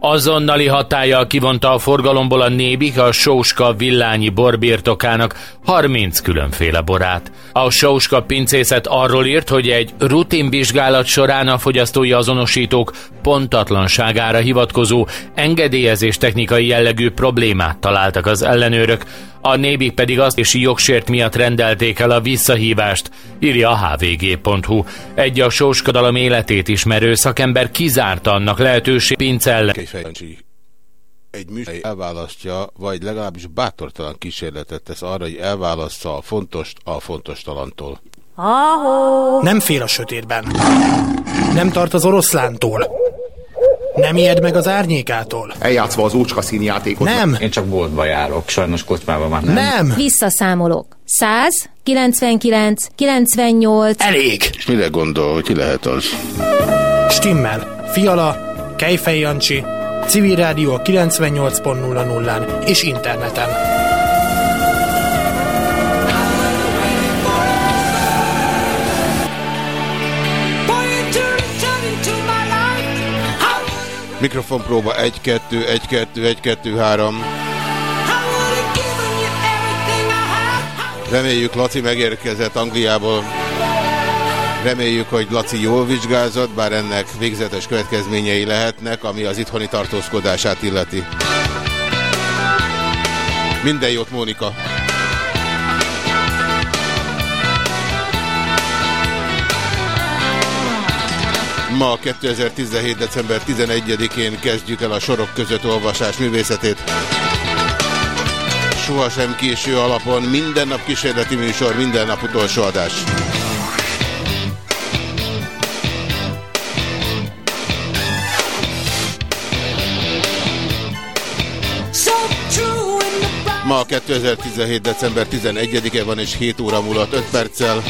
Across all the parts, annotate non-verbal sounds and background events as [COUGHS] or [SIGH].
Azonnali hatállyal kivonta a forgalomból a Nébik a Sóska villányi borbirtokának 30 különféle borát. A Sóska pincészet arról írt, hogy egy rutinvizsgálat során a fogyasztói azonosítók pontatlanságára hivatkozó engedélyezés technikai jellegű problémát találtak az ellenőrök, a Nébik pedig azt és jogsért miatt rendelték el a visszahívást, írja a hvg.hu. Egy a sóskadalom életét ismerő szakember kizárta annak lehetőség pincelle. Egy műsor elválasztja, vagy legalábbis bátortalan kísérletet tesz arra, hogy elválassza a fontost a fontos talantól. Nem fél a sötétben. Nem tart az oroszlántól. Nem ijed meg az árnyékától. Eljátszva az ócska színjátékot. Nem. Én csak boltba járok, sajnos kocsmában már nem. Nem. Visszaszámolok. 100, 99, 98. Elég. És mire gondol, hogy ki lehet az? Stimmel. Fiala, Kejfej Jancsi, Civil Rádió 98.00-án és interneten. Mikrofonpróba 1, 2, 1, 2, 1, 2, 3. Reméljük Laci megérkezett Angliából. Reméljük, hogy Laci jól vizsgázott, bár ennek végzetes következményei lehetnek, ami az itthoni tartózkodását illeti. Minden jót, Mónika! Ma 2017. december 11-én kezdjük el a sorok között olvasás művészetét. Sohasem késő alapon, minden nap kísérleti műsor, minden nap utolsó adás. Ma 2017. december 11-e van és 7 óra múlott 5 perccel.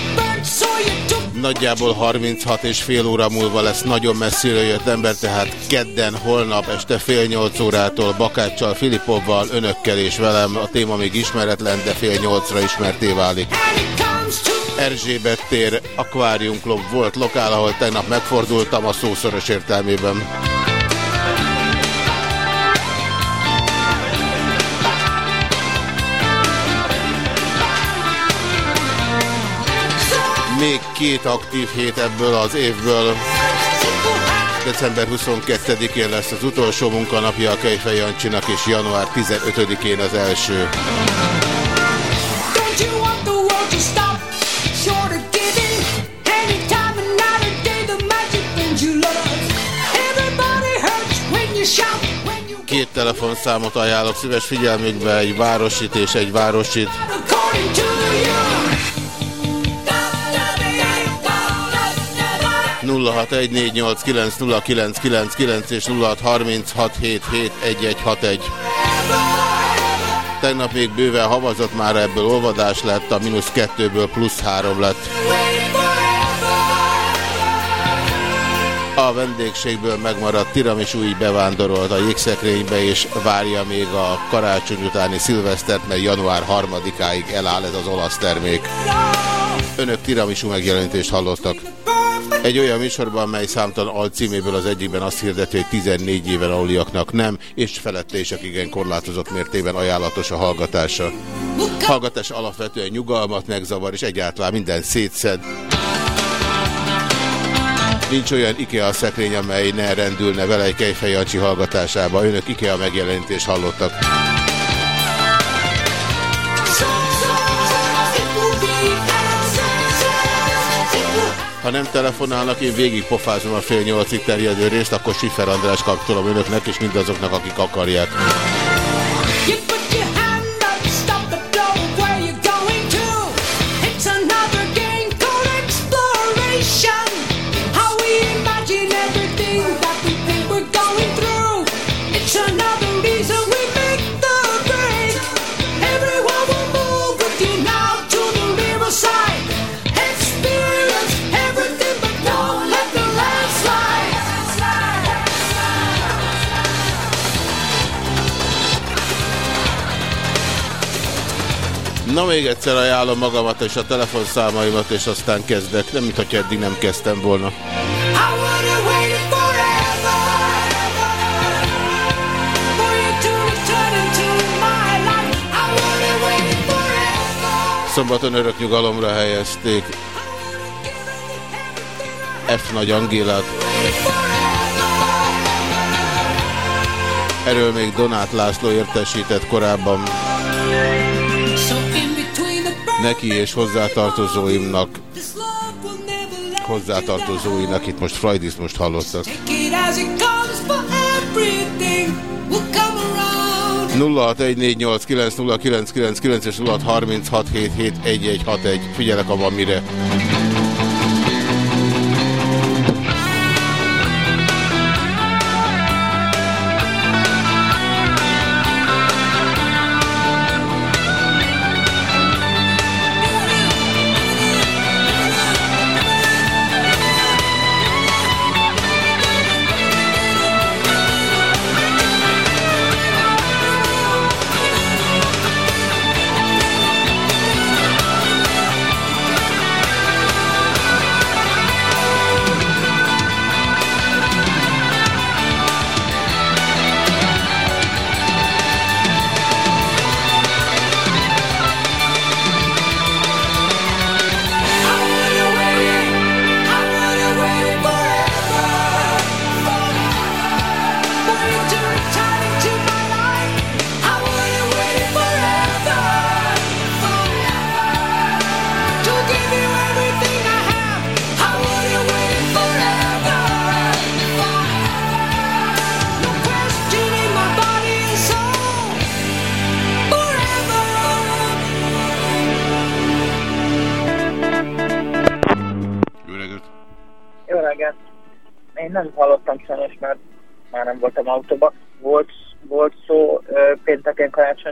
Nagyjából 36 és fél óra múlva lesz nagyon messzire jött ember, tehát kedden, holnap este fél nyolc órától Bakáccsal, Filipovval, önökkel és velem. A téma még ismeretlen, de fél nyolcra ismerté válik. Erzsébet tér, Aquarium Club volt lokál, ahol tegnap megfordultam a szószoros értelmében. Még két aktív hét ebből az évből. December 22-én lesz az utolsó munkanapja a Kejfej Jancsinak, és január 15-én az első. Két telefonszámot ajánlok szíves figyelmükbe, egy városit és egy városit. 0614890999 és 0636771161. Tegnap még bőven havazott, már ebből olvadás lett, a mínusz kettőből plusz három lett. A vendégségből megmaradt tiramisu így bevándorolt a jégszekrénybe, és várja még a karácsony utáni szilvesztert, mert január 3-áig eláll ez az olasz termék. Önök tiramisu megjelenítést hallottak. Egy olyan műsorban, mely számtalan alcíméből az egyikben azt hirdeti, hogy 14 éven aluliaknak nem, és felette is, igen korlátozott mértében ajánlatos a hallgatása. Hallgatás alapvetően nyugalmat megzavar, és egyáltalán minden szétszed. Nincs olyan IKEA szekrény, amely ne rendülne vele egy Kejfej Jancsi hallgatásába. Önök IKEA megjelentést hallottak. Ha nem telefonálnak, én végig pofázom a fél nyolcig terjedő részt, akkor Sifer András kapcsolom önöknek és mindazoknak, akik akarják. Na még egyszer ajánlom magamat és a telefonszámaimat, és aztán kezdek. Nem, mintha eddig nem kezdtem volna. Szombaton örök nyugalomra helyezték F. Nagy Angélát. Erről még Donát László értesített korábban. Neki és hozzátartozóimnak hozzátartozóinak, itt most Freudizmust hallottak. 0614890999 és 0636771161. Figyelek abban mire.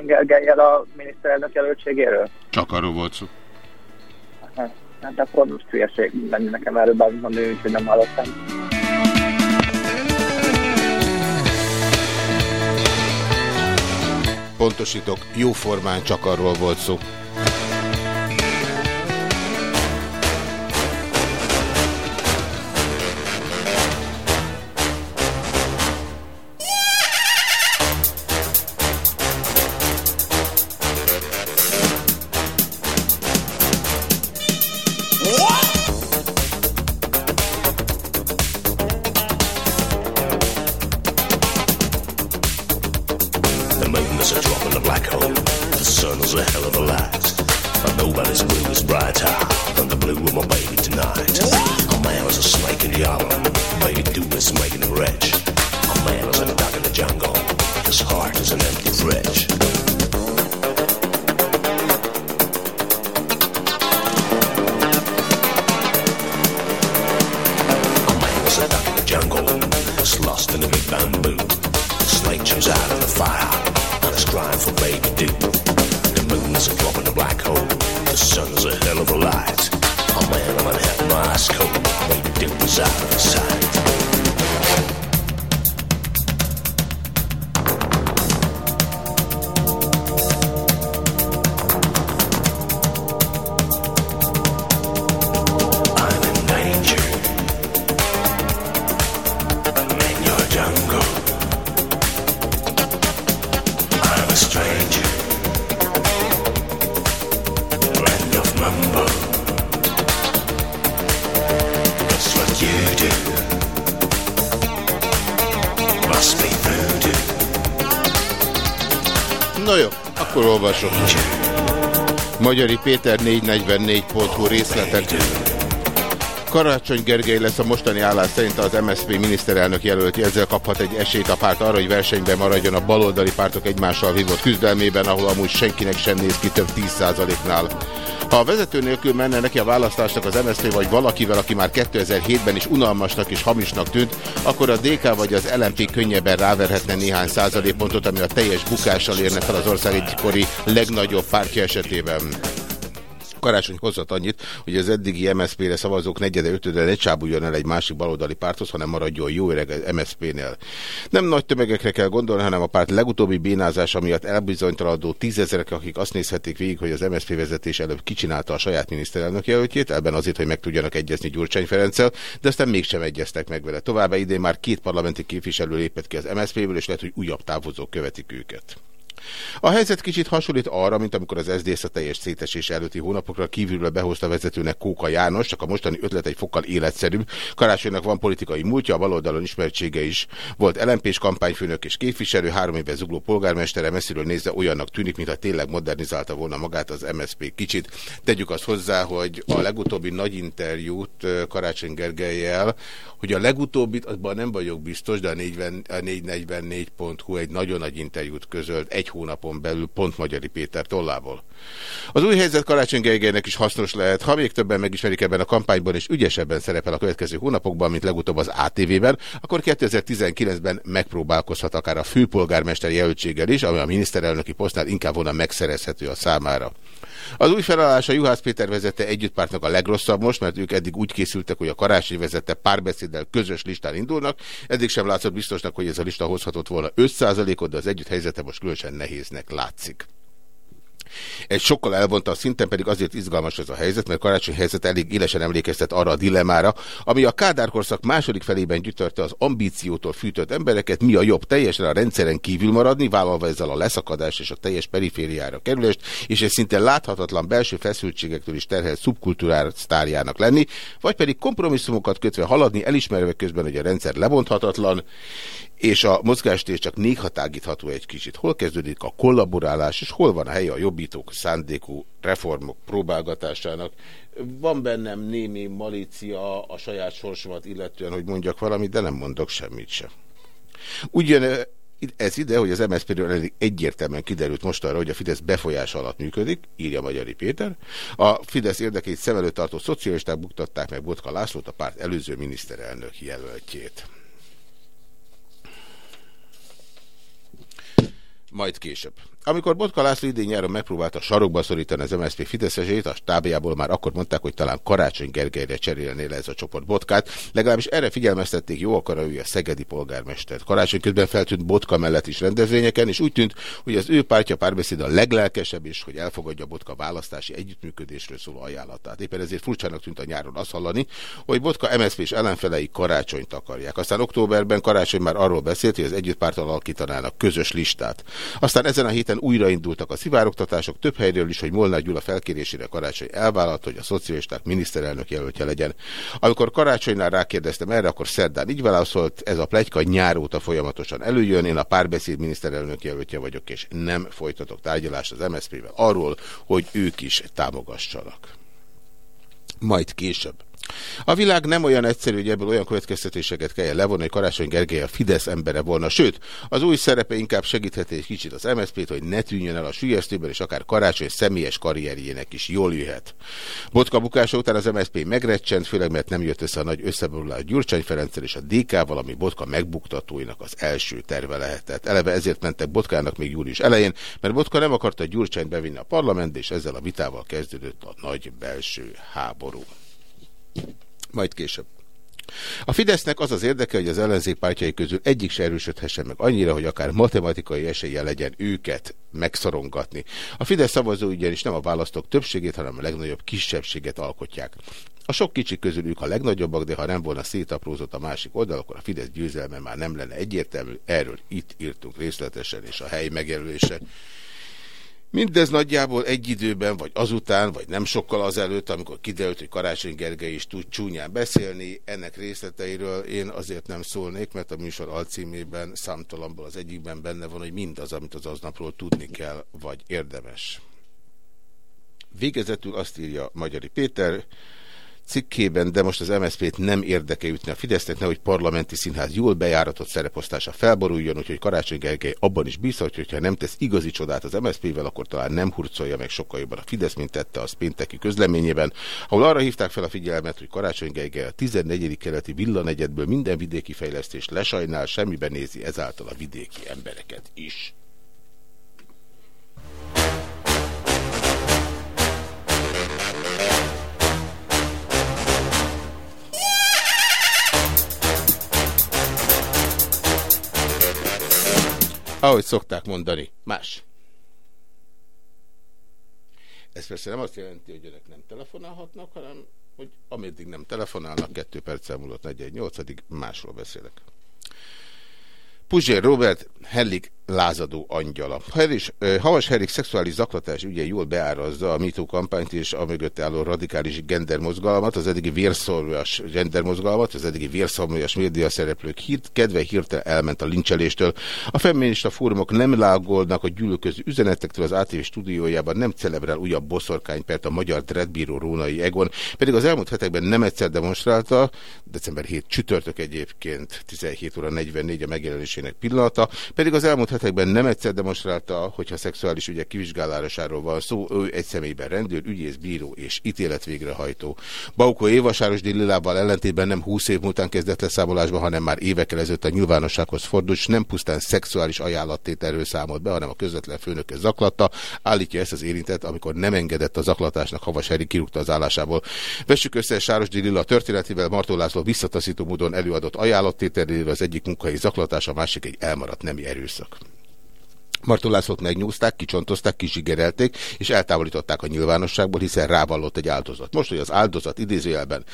Gergelyel a miniszterelnök jelöltségéről? Csak arról volt szó. Hát akkor most hülyeség lenni nekem erről bármit úgyhogy nem hallottam. Pontosítok, jóformán csak arról volt szó. Magyari Péter 444.hu részletek. Karácsony Gergely lesz a mostani állás szerint az MSZP miniszterelnök jelölti, ezzel kaphat egy esélyt a párt arra, hogy versenyben maradjon a baloldali pártok egymással vívott küzdelmében, ahol amúgy senkinek sem néz ki több 10%-nál. Ha a vezető nélkül menne neki a választásnak az MSZP vagy valakivel, aki már 2007-ben is unalmasnak és hamisnak tűnt, akkor a DK vagy az LMP könnyebben ráverhetne néhány százalékpontot, ami a teljes bukással érne fel az ország egykori legnagyobb pártja esetében. Karácsony hozott annyit, hogy az eddigi MSZP-re szavazók negyede ötöde ne csábuljon el egy másik baloldali párthoz, hanem maradjon jó öreg MSZP-nél. Nem nagy tömegekre kell gondolni, hanem a párt legutóbbi bénázása miatt elbizonytalanodó tízezerek, akik azt nézhetik végig, hogy az MSZP vezetés előbb kicsinálta a saját miniszterelnök jelöltjét, ebben azért, hogy meg tudjanak egyezni Gyurcsány Ferenccel, de aztán mégsem egyeztek meg vele. Továbbá idén már két parlamenti képviselő lépett ki az MSZP-ből, és lehet, hogy újabb távozók követik őket. A helyzet kicsit hasonlít arra, mint amikor az SZDSZ a teljes szétesés előtti hónapokra kívülről behozta vezetőnek Kóka János, csak a mostani ötlet egy fokkal életszerűbb. Karácsonynak van politikai múltja, a baloldalon ismertsége is. Volt lmp kampányfőnök és képviselő, három éve zugló polgármestere, messziről nézve olyannak tűnik, mintha tényleg modernizálta volna magát az MSZP kicsit. Tegyük azt hozzá, hogy a legutóbbi nagy interjút Karácsony Gergelyel, hogy a legutóbbit, azban nem vagyok biztos, de a 444.hu egy nagyon nagy interjút közölt egy hónapon belül pont Magyari Péter tollából. Az új helyzet Karácsony is hasznos lehet, ha még többen megismerik ebben a kampányban, és ügyesebben szerepel a következő hónapokban, mint legutóbb az ATV-ben, akkor 2019-ben megpróbálkozhat akár a főpolgármester jelöltséggel is, ami a miniszterelnöki posztnál inkább volna megszerezhető a számára. Az új felállás a Juhász Péter vezette együttpártnak a legrosszabb most, mert ők eddig úgy készültek, hogy a karácsony vezette párbeszéddel közös listán indulnak. Eddig sem látszott biztosnak, hogy ez a lista hozhatott volna 5%-ot, de az együtt helyzete most különösen nehéznek látszik. Egy sokkal elvonta a szinten pedig azért izgalmas ez a helyzet, mert karácsony helyzet elég élesen emlékeztet arra a dilemára, ami a kádárkorszak második felében gyütörte az ambíciótól fűtött embereket, mi a jobb, teljesen a rendszeren kívül maradni, vállalva ezzel a leszakadást és a teljes perifériára kerülést, és egy szinte láthatatlan belső feszültségektől is terhelt szubkultúrál sztárjának lenni, vagy pedig kompromisszumokat kötve haladni, elismerve közben, hogy a rendszer lebonthatatlan, és a mozgástér csak néha tágítható egy kicsit. Hol kezdődik a kollaborálás, és hol van a helye a jobbítók szándékú reformok próbálgatásának. Van bennem némi malícia a saját sorsomat illetően, hogy mondjak valamit, de nem mondok semmit sem. Úgy jön ez ide, hogy az MSZP-ről egyértelműen kiderült most arra, hogy a Fidesz befolyás alatt működik, írja Magyari Péter. A Fidesz érdekét szem előtt tartó szocialisták buktatták meg Botka Lászlót, a párt előző miniszterelnök jelöltjét. Majd később. Amikor Botka László idén nyáron megpróbálta sarokba szorítani az MSZP Fideszesét, a stábjából már akkor mondták, hogy talán Karácsony Gergelyre cserélné le ez a csoport Botkát. Legalábbis erre figyelmeztették jó akarója a szegedi polgármester. Karácsony közben feltűnt Botka mellett is rendezvényeken, és úgy tűnt, hogy az ő pártja párbeszéd a leglelkesebb is, hogy elfogadja Botka választási együttműködésről szóló ajánlatát. Éppen ezért furcsának tűnt a nyáron azt hallani, hogy Botka MSZP és ellenfelei karácsonyt akarják. Aztán októberben Karácsony már arról beszélt, hogy az együttpárt alakítanának közös listát. Aztán ezen a héten héten újraindultak a szivárogtatások, több helyről is, hogy Molnár Gyula felkérésére Karácsony elvállalt, hogy a szocialisták miniszterelnök jelöltje legyen. Amikor Karácsonynál rákérdeztem erre, akkor szerdán így válaszolt, ez a plegyka nyár óta folyamatosan előjön, én a párbeszéd miniszterelnök jelöltje vagyok, és nem folytatok tárgyalást az MSZP-vel arról, hogy ők is támogassanak. Majd később. A világ nem olyan egyszerű, hogy ebből olyan következtetéseket kell levonni, hogy Karácsony Gergely a Fidesz embere volna. Sőt, az új szerepe inkább segítheti egy kicsit az MSZP-t, hogy ne tűnjön el a sülyeztőben, és akár Karácsony személyes karrierjének is jól jöhet. Botka bukása után az MSZP megrecsent, főleg mert nem jött össze a nagy összeborulás Gyurcsány Ferenccel és a DK, valami Botka megbuktatóinak az első terve lehetett. Eleve ezért mentek Botkának még július elején, mert Botka nem akarta Gyurcsányt bevinni a parlamentbe, és ezzel a vitával kezdődött a nagy belső háború. Majd később. A Fidesznek az az érdeke, hogy az ellenzék pártjai közül egyik se erősödhessen meg annyira, hogy akár matematikai esélye legyen őket megszorongatni. A Fidesz szavazó ugyanis nem a választók többségét, hanem a legnagyobb kisebbséget alkotják. A sok kicsi közül ők a legnagyobbak, de ha nem volna szétaprózott a másik oldal, akkor a Fidesz győzelme már nem lenne egyértelmű. Erről itt írtunk részletesen, és a hely megjelölése Mindez nagyjából egy időben, vagy azután, vagy nem sokkal azelőtt, amikor kiderült, hogy Karácsony Gergely is tud csúnyán beszélni, ennek részleteiről én azért nem szólnék, mert a műsor alcímében számtalanból az egyikben benne van, hogy mindaz, amit az aznapról tudni kell, vagy érdemes. Végezetül azt írja Magyari Péter, cikkében, de most az MSZP-t nem érdeke ütni a Fidesznek, nehogy parlamenti színház jól bejáratott szereposztása felboruljon, úgyhogy Karácsony Gergely abban is bízhat, hogy ha nem tesz igazi csodát az MSZP-vel, akkor talán nem hurcolja meg sokkal jobban a Fidesz, mint tette a pénteki közleményében, ahol arra hívták fel a figyelmet, hogy Karácsony Gergely a 14. keleti villanegyedből minden vidéki fejlesztést lesajnál, semmiben nézi ezáltal a vidéki embereket is. Ahogy szokták mondani, más. Ez persze nem azt jelenti, hogy önök nem telefonálhatnak, hanem hogy ameddig nem telefonálnak, kettő perccel múlott 418 másról beszélek. Puzsér Robert, Hellik lázadó angyala. Harris, Havas Herik szexuális zaklatás ügye jól beárazza a MeToo kampányt és a mögött álló radikális gendermozgalmat, az eddigi vérszolvas gendermozgalmat, az eddigi vérszolvas média szereplők hírt, kedve hirtelen elment a lincseléstől. A feminista fórumok nem lágolnak a gyűlölköző üzenetektől az ATV stúdiójában, nem celebrál újabb boszorkánypert a magyar dreadbíró Rónai Egon, pedig az elmúlt hetekben nem egyszer demonstrálta, december 7 csütörtök egyébként 17 óra 44 a megjelenésének pillanata, pedig az elmúlt hetekben nem egyszer demonstrálta, hogyha szexuális ügyek kivizsgálásáról van szó, ő egy személyben rendőr, ügyész, bíró és ítéletvégrehajtó. Baukó Éva Sáros Dillilával ellentétben nem 20 év múltán kezdett leszámolásba, hanem már évekkel ezelőtt a nyilvánossághoz fordult, és nem pusztán szexuális ajánlattételről számolt be, hanem a közvetlen főnöke zaklatta. Állítja ezt az érintett, amikor nem engedett a zaklatásnak, Havas Heri kirúgta az állásából. Vessük össze Sáros Dillila történetével, Martó László visszataszító módon előadott ajánlattételével az egyik munkai zaklatás, a másik egy elmaradt nemi erőszak. Marton Lászlót megnyúzták, kicsontozták, kizsigerelték, és eltávolították a nyilvánosságból, hiszen rávallott egy áldozat. Most, hogy az áldozat idézőjelben,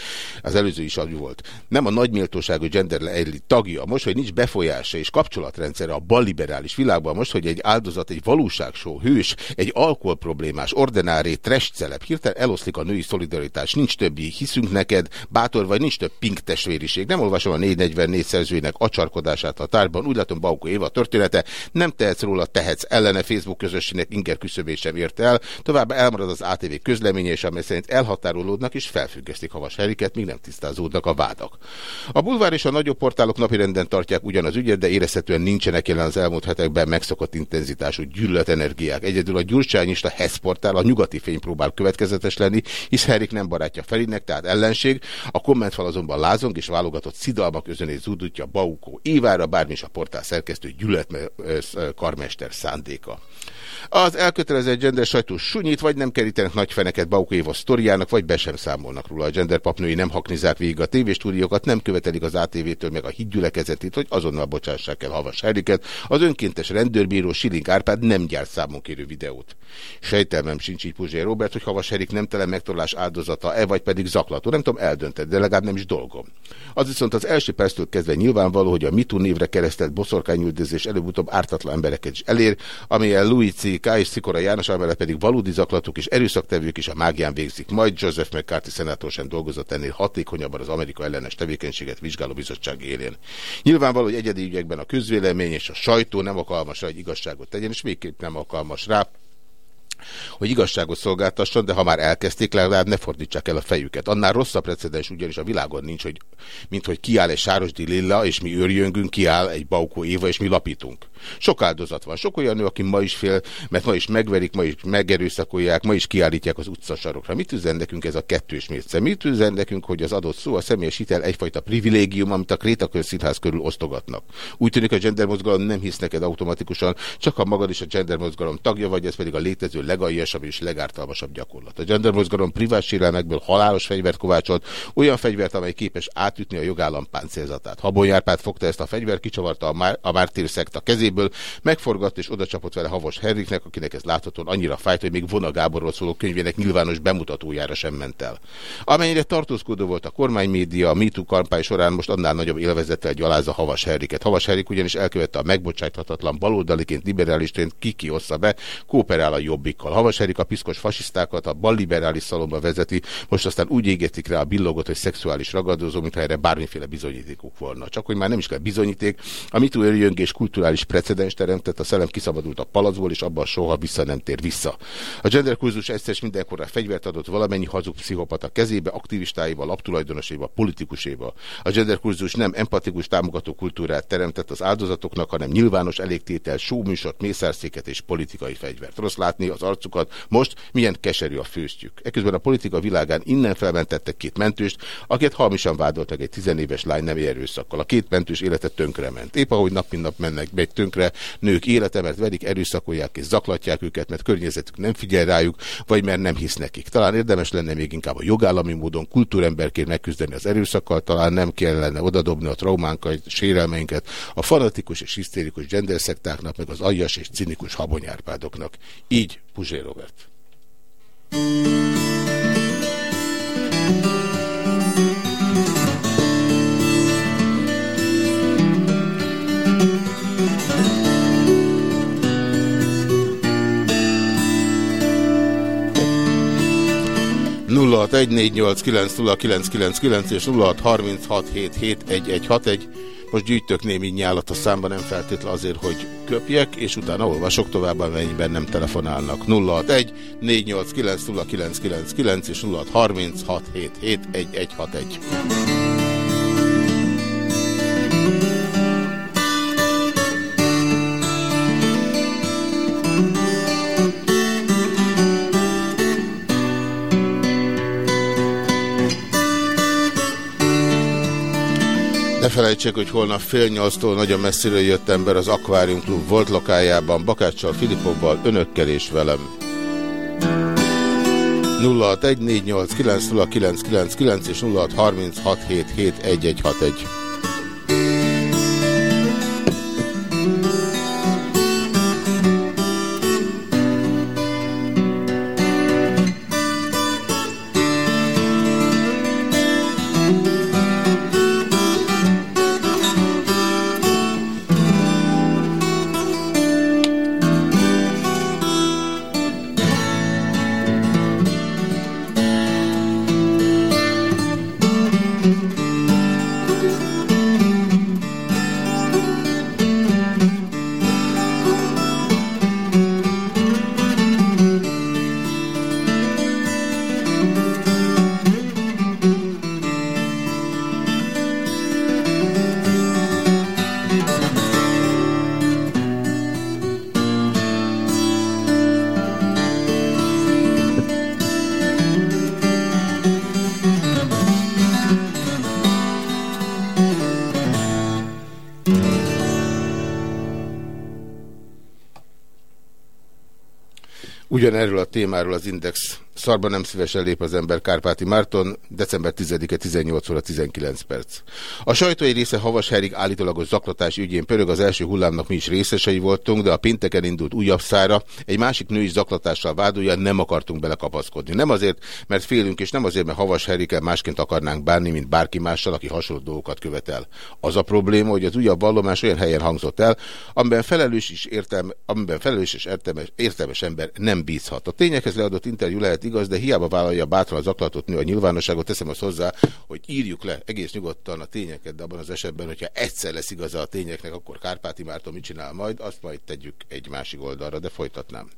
az előző is az volt, nem a nagyméltóságú gender egy tagja, most, hogy nincs befolyása és kapcsolatrendszere a balliberális világban, most, hogy egy áldozat, egy valóságsó, hős, egy alkoholproblémás, ordinári, trestcelep, hirtelen eloszlik a női szolidaritás, nincs többi, hiszünk neked, bátor vagy, nincs több pink testvériség. Nem olvasom a 444 szerzőjének acsarkodását a tárban, úgy látom Baukó Éva története, nem tehetsz róla tehetsz ellene Facebook közösségnek inger küszöbét sem ért el. Továbbá elmarad az ATV közleménye, és amely szerint elhatárolódnak és felfüggesztik Havas Heriket, míg nem tisztázódnak a vádak. A bulvár és a nagyobb portálok napirenden tartják ugyanaz ügyet, de érezhetően nincsenek jelen az elmúlt hetekben megszokott intenzitású gyűlöletenergiák. Egyedül a gyurcsányista Hess portál a nyugati fény próbál következetes lenni, hisz Herik nem barátja Felinek, tehát ellenség. A kommentfal azonban lázong és válogatott szidalmak özönét zúdítja Baukó Évára, bármi is a portál szerkesztő gyűlölet karmester szándéka. Az elkötelezett gender sajtó sunyít, vagy nem kerítenek nagy feneket Baukó Éva sztoriának, vagy be sem számolnak róla. A gender papnői nem haknizák végig a tévéstúdiókat, nem követelik az ATV-től meg a hídgyülekezetét, hogy azonnal bocsássák el Havas Heriket. Az önkéntes rendőrbíró Siling Árpád nem gyárt számon kérő videót. Sejtelmem sincs így Puzsé Robert, hogy Havas Herik nem tele megtorlás áldozata-e, vagy pedig zaklató. Nem tudom, eldönted, de legalább nem is dolgom. Az viszont az első perctől kezdve nyilvánvaló, hogy a MeToo névre keresztelt boszorkányüldözés előbb-utóbb ártatlan embereket is elér, amilyen Louis C. K. és Szikora János, amellett pedig valódi zaklatók és erőszaktevők is a mágián végzik. Majd Joseph McCarthy szenátor sem dolgozott ennél hatékonyabban az Amerika ellenes tevékenységet vizsgáló bizottság élén. Nyilvánvaló, hogy egyedi ügyekben a közvélemény és a sajtó nem alkalmas rá, hogy igazságot tegyen, és végképp nem alkalmas rá, hogy igazságot szolgáltasson, de ha már elkezdték, legalább ne fordítsák el a fejüket. Annál rosszabb precedens ugyanis a világon nincs, hogy, mint hogy kiáll egy Sárosdi Lilla, és mi őrjöngünk, kiáll egy Baukó Éva, és mi lapítunk. Sok áldozat van, sok olyan nő, aki ma is fél, mert ma is megverik, ma is megerőszakolják, ma is kiállítják az utcasarokra. Mit üzen nekünk ez a kettős mérce? Mit üzen nekünk, hogy az adott szó, a személyes hitel egyfajta privilégium, amit a Krétakör színház körül osztogatnak? Úgy tűnik, a gendermozgalom nem hisz neked automatikusan, csak a magad is a gendermozgalom tagja vagy, ez pedig a létező legaljasabb és legártalmasabb gyakorlat. A gendermozgalom privát sérelmekből halálos fegyvert kovácsolt, olyan fegyvert, amely képes átütni a jogállam páncélzatát. Habonyárpát fogta ezt a fegyvert, kicsavarta a, már, a mártír szekta kezéből, megforgatt és oda csapott vele Havas Henriknek, akinek ez láthatóan annyira fájt, hogy még Vona Gáborról szóló könyvének nyilvános bemutatójára sem ment el. Amennyire tartózkodó volt a kormánymédia, a MeToo kampány során most annál nagyobb élvezettel gyalázza Havas Henriket. Havas Henrik ugyanis elkövette a megbocsáthatatlan baloldaliként, liberálisként kiki ossza be, kooperál a jobbikkal. Havas Henrik a piszkos fasisztákat a balliberális szalomba vezeti, most aztán úgy égetik rá a billogot, hogy szexuális ragadozó, mintha erre bármiféle bizonyítékuk volna. Csak hogy már nem is kell bizonyíték, a MeToo és kulturális precedens teremtett, a szellem kiszabadult a palacból, és abban soha vissza nem tér vissza. A gender kurzus egyszer mindenkorra fegyvert adott valamennyi hazug pszichopata kezébe, aktivistáival, laptulajdonoséval, politikuséval. A gender kurzus nem empatikus támogató kultúrát teremtett az áldozatoknak, hanem nyilvános elégtétel, showműsort, mészárszéket és politikai fegyvert. Rossz látni az arcukat, most milyen keserű a főztjük. Eközben a politika világán innen felmentettek két mentőst, akiket halmisan vádoltak egy tizenéves lány nem erőszakkal. A két mentős élete tönkrement. Épp ahogy nap mint nap mennek megy tönkre nők élete, mert verik, erőszakolják és zaklatják őket, mert környezetük nem figyel rájuk, vagy mert nem hisz nekik. Talán érdemes lenne még inkább a jogállami módon kultúremberként megküzdeni az erőszakkal, talán nem kellene odadobni a traumánkat, sérelmeinket a fanatikus és hisztérikus genderszektáknak, meg az aljas és cinikus habonyárpádoknak. Így Puzsé Robert. Thank 0614890999 és 0636771161. Most gyűjtök némi nyálat a számba, nem feltétlen azért, hogy köpjek, és utána olvasok tovább, amennyiben nem telefonálnak. 061 489 és 0636771161. felejtsék, hogy holnap fél nyolctól nagyon messziről jött ember az Aquarium Club volt lokájában, Bakáccsal, Filipovval, önökkel és velem. 0614890999 és 0636771161. témáról az Index Szarba nem szívesen lép az ember Kárpáti Márton, december 10-e 18 óra 19 perc. A sajtói része Havas Herig állítólagos zaklatás ügyén pörög az első hullámnak mi is részesei voltunk, de a pinteken indult újabb szára. Egy másik nő is zaklatással vádolja, nem akartunk belekapaszkodni. Nem azért, mert félünk, és nem azért, mert Havas Herikkel másként akarnánk bánni, mint bárki mással, aki hasonló dolgokat követel. Az a probléma, hogy az újabb vallomás olyan helyen hangzott el, amiben felelős, is értelme, amiben felelős és értelmes, értelmes ember nem bízhat. A tényekhez leadott interjú lehet igaz, de hiába vállalja bátran az aklatott nő a nyilvánosságot, teszem azt hozzá, hogy írjuk le egész nyugodtan a tényeket, de abban az esetben, hogyha egyszer lesz igaza a tényeknek, akkor Kárpáti Márton mit csinál majd, azt majd tegyük egy másik oldalra, de folytatnám.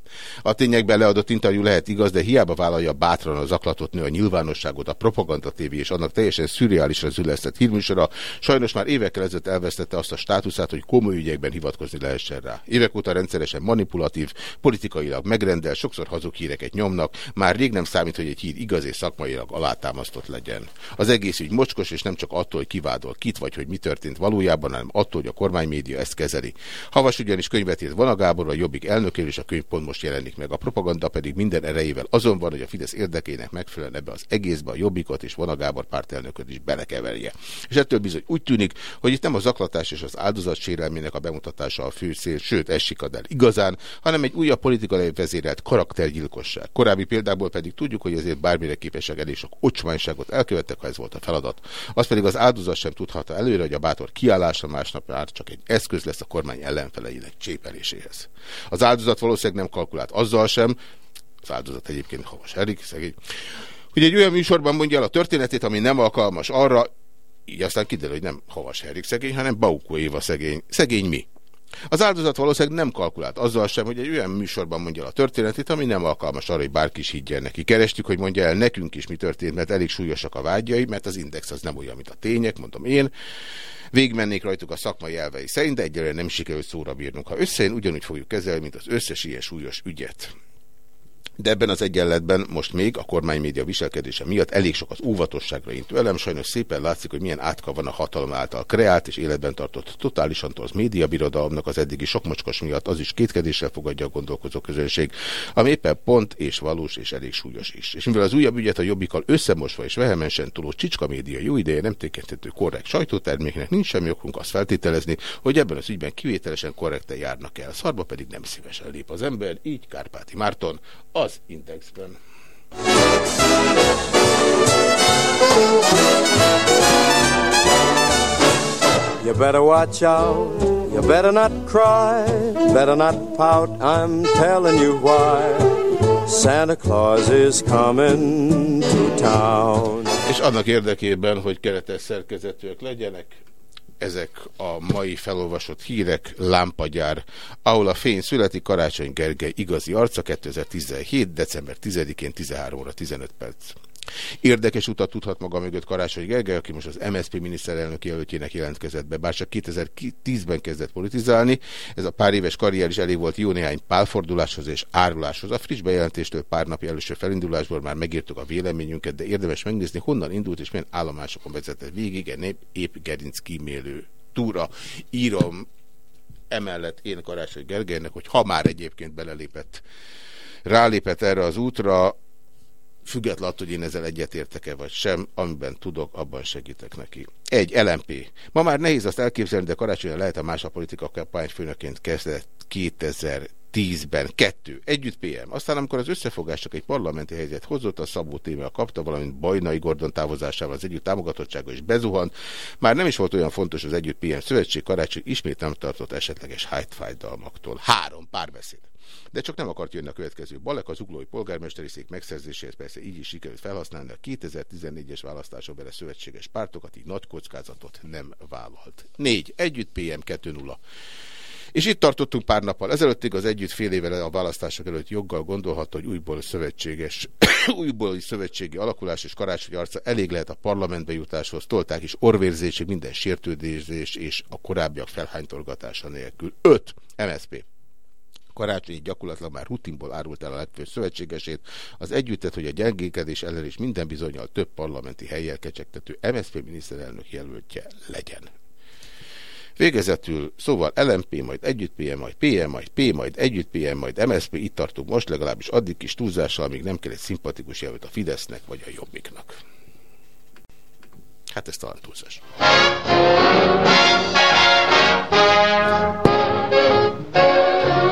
A tényekben leadott interjú lehet igaz, de hiába vállalja bátran az aklatott nő a nyilvánosságot, a propaganda tévé és annak teljesen szürreálisra zülesztett hírműsora, sajnos már évekkel ezelőtt elvesztette azt a státuszát, hogy komoly ügyekben hivatkozni lehessen rá. Évek óta rendszeresen manipulatív, politikailag megrendel, sokszor hazug híreket nyomnak, már rég nem számít, hogy egy hír igaz és szakmailag alátámasztott legyen. Az egész ügy mocskos, és nem csak attól, hogy kivádol kit, vagy hogy mi történt valójában, hanem attól, hogy a kormánymédia ezt kezeli. Havas ugyanis könyvet írt Vona Gábor, a Jobbik elnökéről, és a könyv pont most jelenik meg. A propaganda pedig minden erejével azon van, hogy a Fidesz érdekének megfelelően ebbe az egészbe a Jobbikot és Vona Gábor pártelnököt is belekeverje. És ettől bizony úgy tűnik, hogy itt nem a zaklatás és az áldozat sérelmének a bemutatása a főszél, sőt, ez sikad el igazán, hanem egy újabb politikai vezérelt karaktergyilkosság. Korábbi példából pedig tudjuk, hogy azért bármire képesek elég sok ocsmányságot elkövettek, ha ez volt a feladat. Az pedig az áldozat sem tudhatta előre, hogy a bátor kiállása másnap már csak egy eszköz lesz a kormány ellenfeleinek csépeléséhez. Az áldozat valószínűleg nem kalkulált azzal sem, az áldozat egyébként Havas Erik, szegény, hogy egy olyan műsorban mondja el a történetét, ami nem alkalmas arra, így aztán kiderül, hogy nem Havas Erik szegény, hanem Baukó Éva szegény. Szegény mi? Az áldozat valószínűleg nem kalkulált azzal sem, hogy egy olyan műsorban mondja el a történetét, ami nem alkalmas arra, hogy bárki is higgyen neki. Kerestük, hogy mondja el nekünk is, mi történt, mert elég súlyosak a vágyai, mert az index az nem olyan, mint a tények, mondom én. Végmennék rajtuk a szakmai elvei szerint, de egyelőre nem sikerült szóra bírnunk. Ha összejön, ugyanúgy fogjuk kezelni, mint az összes ilyen súlyos ügyet. De ebben az egyenletben most még a kormánymédia viselkedése miatt elég sok az óvatosságra intő elem. Sajnos szépen látszik, hogy milyen átka van a hatalom által kreált és életben tartott totálisan az médiabirodalomnak az eddigi sok mocskos miatt az is kétkedéssel fogadja a gondolkozó közönség, ami éppen pont és valós és elég súlyos is. És mivel az újabb ügyet a jobbikkal összemosva és vehemensen túló csicska média jó ideje nem tekinthető korrekt sajtóterméknek, nincs semmi okunk azt feltételezni, hogy ebben az ügyben kivételesen korrekten járnak el. Szarba pedig nem szívesen lép az ember, így Kárpáti Márton, az Indexben. You better watch out, you better not cry, better not pout, I'm telling you why. Santa Claus is coming to town. És annak érdekében, hogy keretes szerkezetűek legyenek, ezek a mai felolvasott hírek, lámpagyár, ahol a fény születik, Karácsony Gergely igazi arca, 2017. december 10-én 13 óra 15 perc. Érdekes utat tudhat maga mögött Karácsony Gergely, aki most az MSZP miniszterelnök jelöltjének jelentkezett be, bár csak 2010-ben kezdett politizálni. Ez a pár éves karrier is elég volt jó néhány pálforduláshoz és áruláshoz. A friss bejelentéstől pár napi előső felindulásból már megírtuk a véleményünket, de érdemes megnézni, honnan indult és milyen állomásokon vezetett végig egy épp gerinc kímélő túra. Írom emellett én Karácsony Gergelynek, hogy ha már egyébként belelépett rálépett erre az útra, függetlenül attól, hogy én ezzel egyetértek-e vagy sem, amiben tudok, abban segítek neki. Egy, LMP. Ma már nehéz azt elképzelni, de karácsonyan lehet a más a politika kampányfőnöként kezdett 2010-ben. Kettő. Együtt PM. Aztán amikor az összefogás csak egy parlamenti helyzet hozott, a Szabó téma kapta, valamint Bajnai Gordon távozásával az együtt támogatottsága is bezuhant. Már nem is volt olyan fontos az Együtt PM szövetség, karácsony ismét nem tartott esetleges hájtfájdalmaktól. Három. Párbeszéd de csak nem akart jönni a következő. Balek az uglói polgármesteri szék megszerzéséhez persze így is sikerült felhasználni a 2014-es választások bele szövetséges pártokat, így nagy kockázatot nem vállalt. 4. Együtt PM 2.0. És itt tartottunk pár nappal ezelőttig, az együtt fél évvel a választások előtt joggal gondolhatta, hogy újból szövetséges, [COUGHS] újból szövetségi alakulás és karácsony arca elég lehet a parlamentbe jutáshoz, tolták is orvérzésig minden sértődés és a korábbiak felhánytorgatása nélkül. 5. MSP. Karácsonyi gyakorlatilag már rutinból árult el a legfőbb szövetségesét, az együttet, hogy a gyengékedés ellen is minden bizonyal több parlamenti helyjel kecsegtető MSZP miniszterelnök jelöltje legyen. Végezetül, szóval LMP, majd együtt PM, majd PM, majd P, majd együtt PM, majd MSZP, itt tartunk most legalábbis addig is túlzással, amíg nem kell egy szimpatikus jelölt a Fidesznek vagy a Jobbiknak. Hát ez talán túlzás.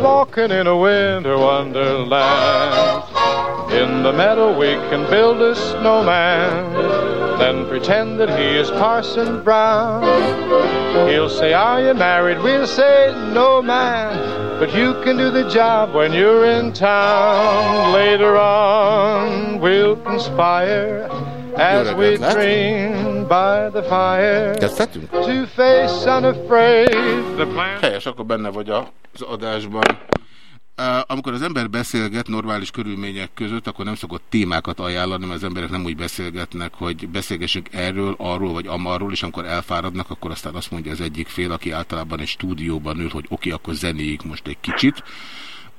walking in a winter wonderland. In the meadow we can build a snowman, then pretend that he is Parson Brown. He'll say, Are you married? We'll say, No, man, but you can do the job when you're in town. Later on, we'll conspire as we dream by the fire. To face unafraid the plan. Helyes, akkor benne vagy az adásban. Amikor az ember beszélget normális körülmények között, akkor nem szokott témákat ajánlani, mert az emberek nem úgy beszélgetnek, hogy beszélgessünk erről, arról vagy amarról, és amikor elfáradnak, akkor aztán azt mondja az egyik fél, aki általában egy stúdióban ül, hogy oké, okay, akkor zenéjük most egy kicsit.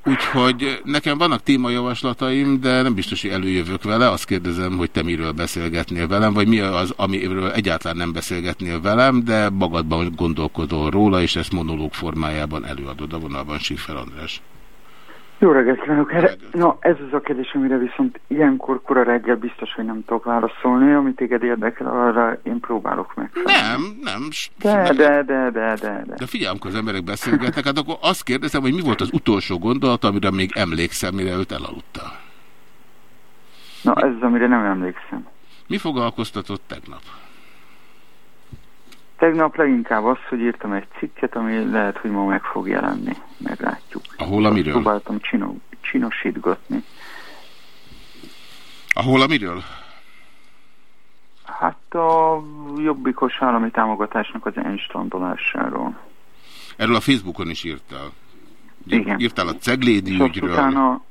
Úgyhogy nekem vannak témajavaslataim, de nem biztos, hogy előjövök vele. Azt kérdezem, hogy te miről beszélgetnél velem, vagy mi az, amiről egyáltalán nem beszélgetnél velem, de magadban gondolkodol róla, és ezt monológ formájában előadod a vonalban Siffer András. Jó reggelt kívánok! Erre, na, ez az a kérdés, amire viszont ilyenkor kora reggel biztos, hogy nem tudok válaszolni. Amit téged érdekel, arra én próbálok meg. Nem, nem. De, de, de, de, de, de. De figyelj, amikor az emberek beszélgetnek, hát akkor azt kérdezem, hogy mi volt az utolsó gondolat, amire még emlékszem, mire őt elaludtál? Na, ez az, amire nem emlékszem. Mi foglalkoztatott tegnap? Tegnap leginkább az, hogy írtam egy cikket, ami lehet, hogy ma meg fog jelenni. Meglátjuk. Ahol amiről? Próbáltam csino, csinosítgatni. Ahol amiről? Hát a jobbikos állami támogatásnak az enstandolásáról. Erről a Facebookon is írtál. Igen. Írtál a Ceglédi És ügyről. Utána,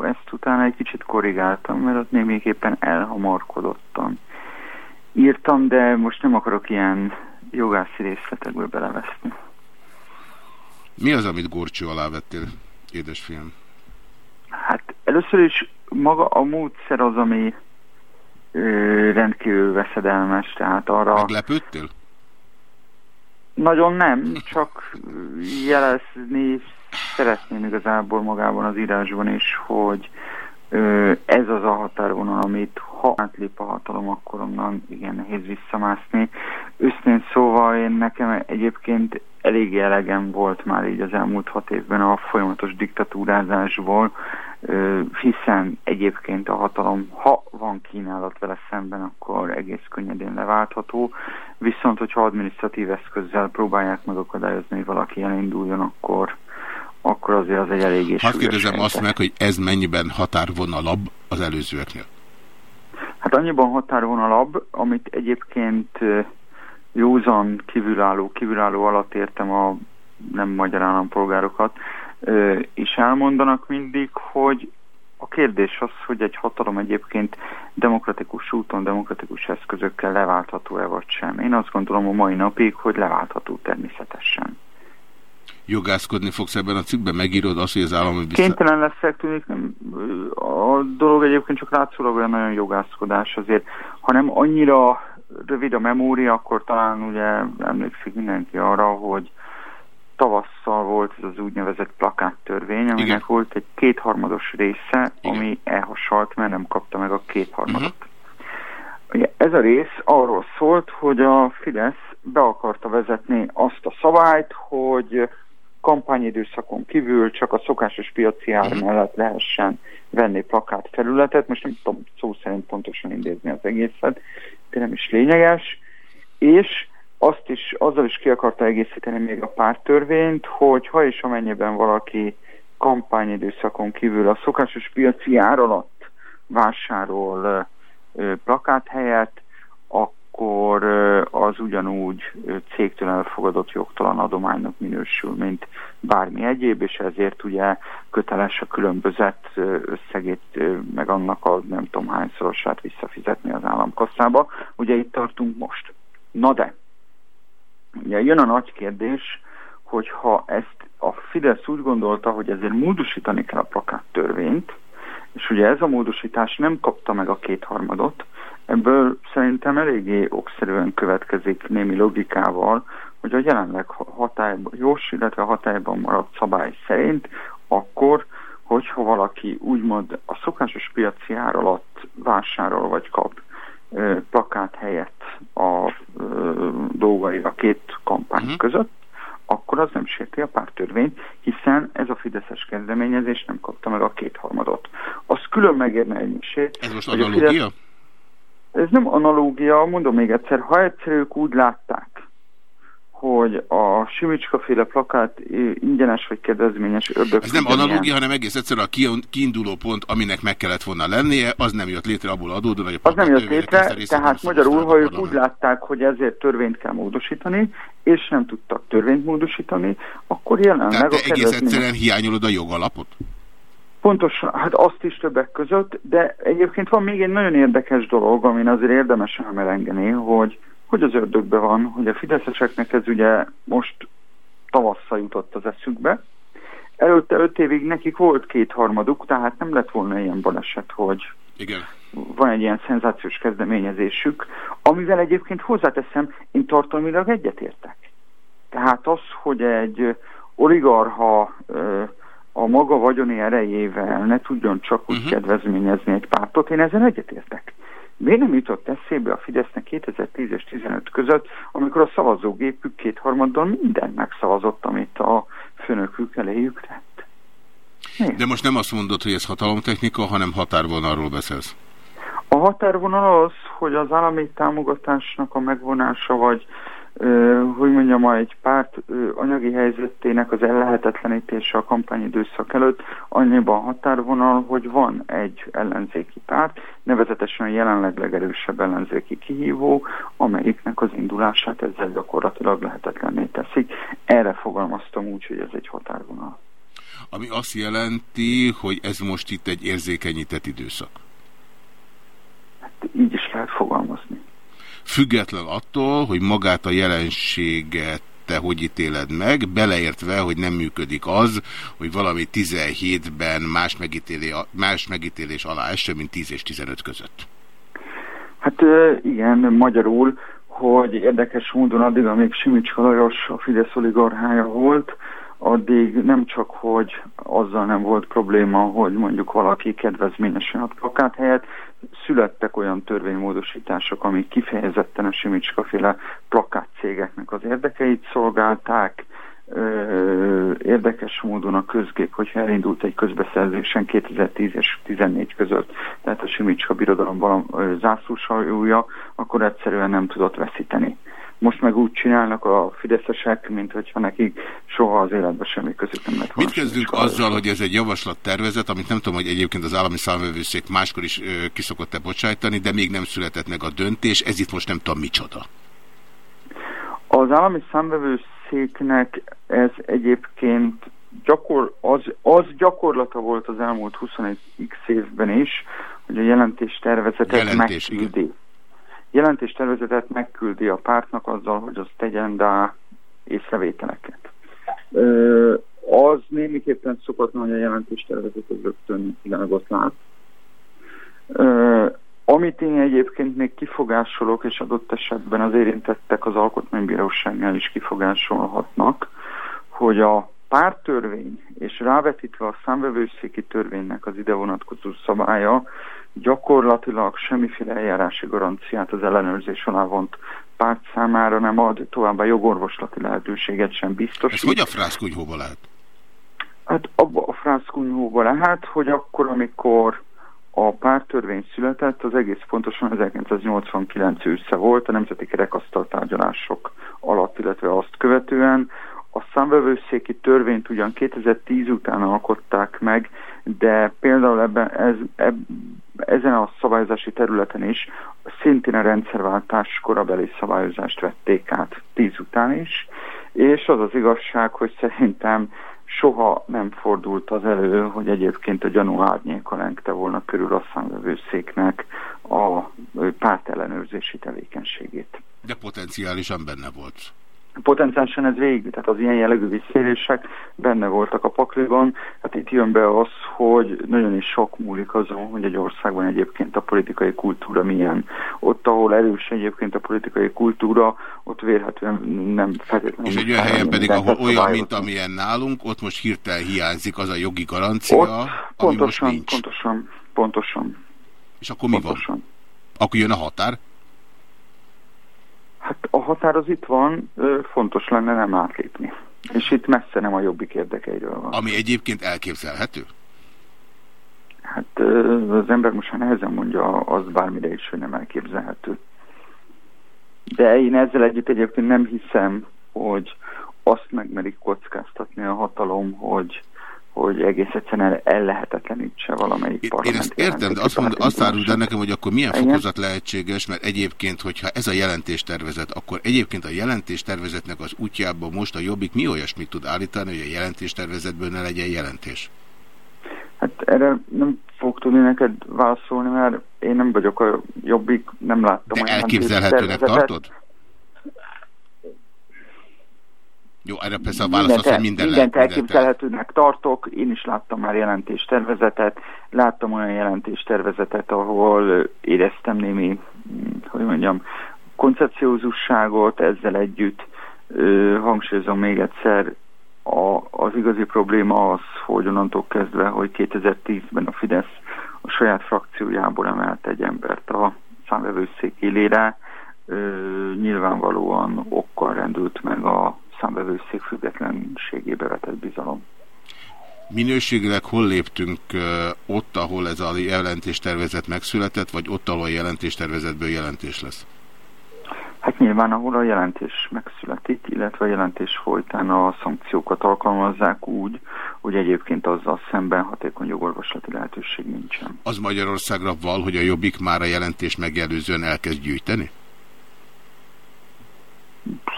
ezt utána egy kicsit korrigáltam, mert ott némiképpen elhamarkodottam. Írtam, de most nem akarok ilyen jogászi részletekből beleveszni. Mi az, amit gorcsó alá vettél, édesfiam? Hát először is maga a módszer az, ami ö, rendkívül veszedelmes, tehát arra... Meglepődtél? Nagyon nem, csak jelezni szeretném igazából magában az írásban is, hogy Ez az a határvonal, amit ha átlép a hatalom, akkor onnan igen nehéz visszamászni. Őszintén szóval én nekem egyébként elég elegem volt már így az elmúlt hat évben a folyamatos diktatúrázásból, hiszen egyébként a hatalom, ha van kínálat vele szemben, akkor egész könnyedén leváltható, viszont hogyha administratív eszközzel próbálják megakadályozni, hogy valaki elinduljon, akkor, akkor azért az egy eléggé Hadd kérdezem azt meg, hogy ez mennyiben határvonalabb az előzőeknél? Hát annyiban határvonalabb, amit egyébként józan kívülálló, kívülálló alatt értem a nem magyar állampolgárokat, és elmondanak mindig, hogy a kérdés az, hogy egy hatalom egyébként demokratikus úton, demokratikus eszközökkel leváltható-e vagy sem. Én azt gondolom a mai napig, hogy leváltható természetesen. Jogászkodni fogsz ebben a cikkben? Megírod azt, hogy az állami vissza... Kénytelen leszek, tűnik, nem, a dolog egyébként csak látszólag olyan nagyon jogászkodás azért, hanem annyira rövid a memória, akkor talán ugye emlékszik mindenki arra, hogy tavasszal volt ez az úgynevezett plakáttörvény, aminek Igen. volt egy kétharmados része, Igen. ami elhasalt, mert nem kapta meg a kétharmadot. Uh -huh. Ez a rész arról szólt, hogy a Fidesz be akarta vezetni azt a szabályt, hogy kampányidőszakon kívül csak a szokásos piaci ár mhm. mellett lehessen venni plakát felületet. Most nem tudom szó szerint pontosan idézni az egészet, de nem is lényeges. És azt is, azzal is ki akarta egészíteni még a pártörvényt, hogy ha és amennyiben valaki kampányidőszakon kívül a szokásos piaci ár alatt vásárol plakát helyett, akkor az ugyanúgy cégtől elfogadott jogtalan adománynak minősül, mint bármi egyéb, és ezért ugye köteles a különbözet összegét, meg annak a nem tudom hányszorosát visszafizetni az államkasszába. Ugye itt tartunk most. Na de, Ugye jön a nagy kérdés, hogy ha ezt a Fidesz úgy gondolta, hogy ezért módosítani kell a plakát törvényt, és ugye ez a módosítás nem kapta meg a kétharmadot, ebből szerintem eléggé okszerűen következik némi logikával, hogy a jelenleg hatályban, jós, illetve hatályban maradt szabály szerint, akkor, hogyha valaki úgymond a szokásos piaci ár alatt vásárol vagy kap plakát helyett a dolgai a két kampány uh-huh. között, akkor az nem sérti a pártörvényt, hiszen ez a Fideszes kezdeményezés nem kapta meg a kétharmadot. Az külön megérne egy misét. Ez most analógia? Fidesz... Ez nem analógia, mondom még egyszer, ha egyszer ők úgy látták, hogy a Simicska féle plakát ingyenes vagy kedvezményes ördög. Ez nem analógia, hanem egész egyszerűen a kiinduló pont, aminek meg kellett volna lennie, az nem jött létre abból adódóan, hogy a Az nem jött létre, tehát magyarul, ha ők úgy látták, hogy ezért törvényt kell módosítani, és nem tudtak törvényt módosítani, akkor jelenleg tehát te a egész egyszerűen hiányolod a jogalapot? Pontosan, hát azt is többek között, de egyébként van még egy nagyon érdekes dolog, amin azért érdemes elmelengeni, hogy hogy az ördögbe van, hogy a fideszeseknek ez ugye most tavasszal jutott az eszükbe. Előtte öt évig nekik volt kétharmaduk, tehát nem lett volna ilyen baleset, hogy Igen. van egy ilyen szenzációs kezdeményezésük, amivel egyébként hozzáteszem, én tartalmilag egyetértek. Tehát az, hogy egy oligarha a maga vagyoni erejével ne tudjon csak úgy uh mhm. -huh. kedvezményezni egy pártot, én ezzel egyetértek. Miért nem jutott eszébe a Fidesznek 2010 és 15 között, amikor a szavazógépük kétharmaddal mindent megszavazott, amit a főnökük eléjük tett? Miért? De most nem azt mondod, hogy ez hatalomtechnika, hanem határvonalról beszélsz. A határvonal az, hogy az állami támogatásnak a megvonása, vagy hogy mondjam, egy párt anyagi helyzetének az ellehetetlenítése a kampányidőszak előtt annyiban határvonal, hogy van egy ellenzéki párt, nevezetesen a jelenleg legerősebb ellenzéki kihívó, amelyiknek az indulását ezzel gyakorlatilag lehetetlenné teszik. Erre fogalmaztam úgy, hogy ez egy határvonal. Ami azt jelenti, hogy ez most itt egy érzékenyített időszak. Hát így is lehet fogalmazni független attól, hogy magát a jelenséget te hogy ítéled meg, beleértve, hogy nem működik az, hogy valami 17-ben más, más megítélés alá esse, mint 10 és 15 között. Hát igen, magyarul, hogy érdekes módon addig, amíg Simics Lajos a Fidesz oligarchája volt, addig nem csak, hogy azzal nem volt probléma, hogy mondjuk valaki kedvezményesen a plakát helyett, születtek olyan törvénymódosítások, amik kifejezetten a Simicska féle plakátcégeknek az érdekeit szolgálták, érdekes módon a közgép, hogyha elindult egy közbeszerzésen 2010 és 2014 között, tehát a Simicska birodalom zászlóshajója, akkor egyszerűen nem tudott veszíteni. Most meg úgy csinálnak a fideszesek, mint hogyha nekik soha az életben semmi közük nem lett Mit kezdünk azzal, hogy ez egy javaslat tervezet, amit nem tudom, hogy egyébként az állami számvevőszék máskor is kiszokott-e bocsájtani, de még nem született meg a döntés, ez itt most nem tudom micsoda. Az állami számvevőszéknek ez egyébként gyakor, az, az gyakorlata volt az elmúlt 21x évben is, hogy a jelentés tervezetet Jelentés, megküldi. Igen jelentéstervezetet megküldi a pártnak azzal, hogy az tegyen rá észrevételeket. Ö, az némiképpen szokatlan, hogy a jelentéstervezet az rögtön világot lát. Ö, amit én egyébként még kifogásolok, és adott esetben az érintettek az alkotmánybíróságnál is kifogásolhatnak, hogy a pártörvény és rávetítve a számvevőszéki törvénynek az ide vonatkozó szabálya gyakorlatilag semmiféle eljárási garanciát az ellenőrzés alá vont párt számára nem ad, továbbá jogorvoslati lehetőséget sem biztos. Ez hogy a frászkunyhóba lehet? Hát abba a frászkunyhóba lehet, hogy akkor, amikor a pártörvény született, az egész pontosan 1989 ősze volt, a nemzeti kerekasztal tárgyalások alatt, illetve azt követően. A számvevőszéki törvényt ugyan 2010 után alkották meg, de például ebben, ez, eb, ezen a szabályozási területen is szintén a rendszerváltás korabeli szabályozást vették át tíz után is, és az az igazság, hogy szerintem soha nem fordult az elő, hogy egyébként a gyanú árnyéka lengte volna körül a számvevőszéknek a párt ellenőrzési tevékenységét. De potenciálisan benne volt potenciálisan ez végig, tehát az ilyen jellegű visszérések benne voltak a pakliban. Hát itt jön be az, hogy nagyon is sok múlik azon, hogy egy országban egyébként a politikai kultúra milyen. Ott, ahol erős egyébként a politikai kultúra, ott vérhetően nem feltétlenül... És egy olyan helyen pedig, ahol olyan, mint amilyen nálunk, ott most hirtelen hiányzik az a jogi garancia, ott ami pontosan, most nincs. Pontosan, pontosan. És akkor mi pontosan. van? Akkor jön a határ? Hát a határ az itt van, fontos lenne nem átlépni. És itt messze nem a jobbik érdekeiről van. Ami egyébként elképzelhető? Hát az ember most már nehezen mondja az bármire is, hogy nem elképzelhető. De én ezzel együtt egyébként nem hiszem, hogy azt megmerik kockáztatni a hatalom, hogy hogy egész egyszerűen ellehetetlenítse valamelyik én, Én ezt értem, de azt, mond, azt árul de nekem, hogy akkor milyen Igen? fokozat lehetséges, mert egyébként, hogyha ez a jelentéstervezet, akkor egyébként a jelentéstervezetnek az útjában most a Jobbik mi olyasmit tud állítani, hogy a jelentéstervezetből ne legyen jelentés? Hát erre nem fog tudni neked válaszolni, mert én nem vagyok a Jobbik, nem láttam de elképzelhetőnek tartod? Jó, erre persze a válasz mindent, az, hogy minden Mindent lehet, elképzelhetőnek tartok, én is láttam már jelentéstervezetet, láttam olyan jelentéstervezetet, ahol éreztem némi, hogy mondjam, koncepciózusságot ezzel együtt. Hangsúlyozom még egyszer, a, az igazi probléma az, hogy onnantól kezdve, hogy 2010-ben a Fidesz a saját frakciójából emelt egy embert a számvevőszék élére, nyilvánvalóan okkal rendült meg a számbevőszék függetlenségébe vetett bizalom. Minőségileg hol léptünk ott, ahol ez a jelentéstervezet megszületett, vagy ott, ahol a jelentéstervezetből jelentés lesz? Hát nyilván, ahol a jelentés megszületik, illetve a jelentés folytán a szankciókat alkalmazzák úgy, hogy egyébként azzal szemben hatékony jogorvoslati lehetőség nincsen. Az Magyarországra val, hogy a Jobbik már a jelentés megelőzően elkezd gyűjteni?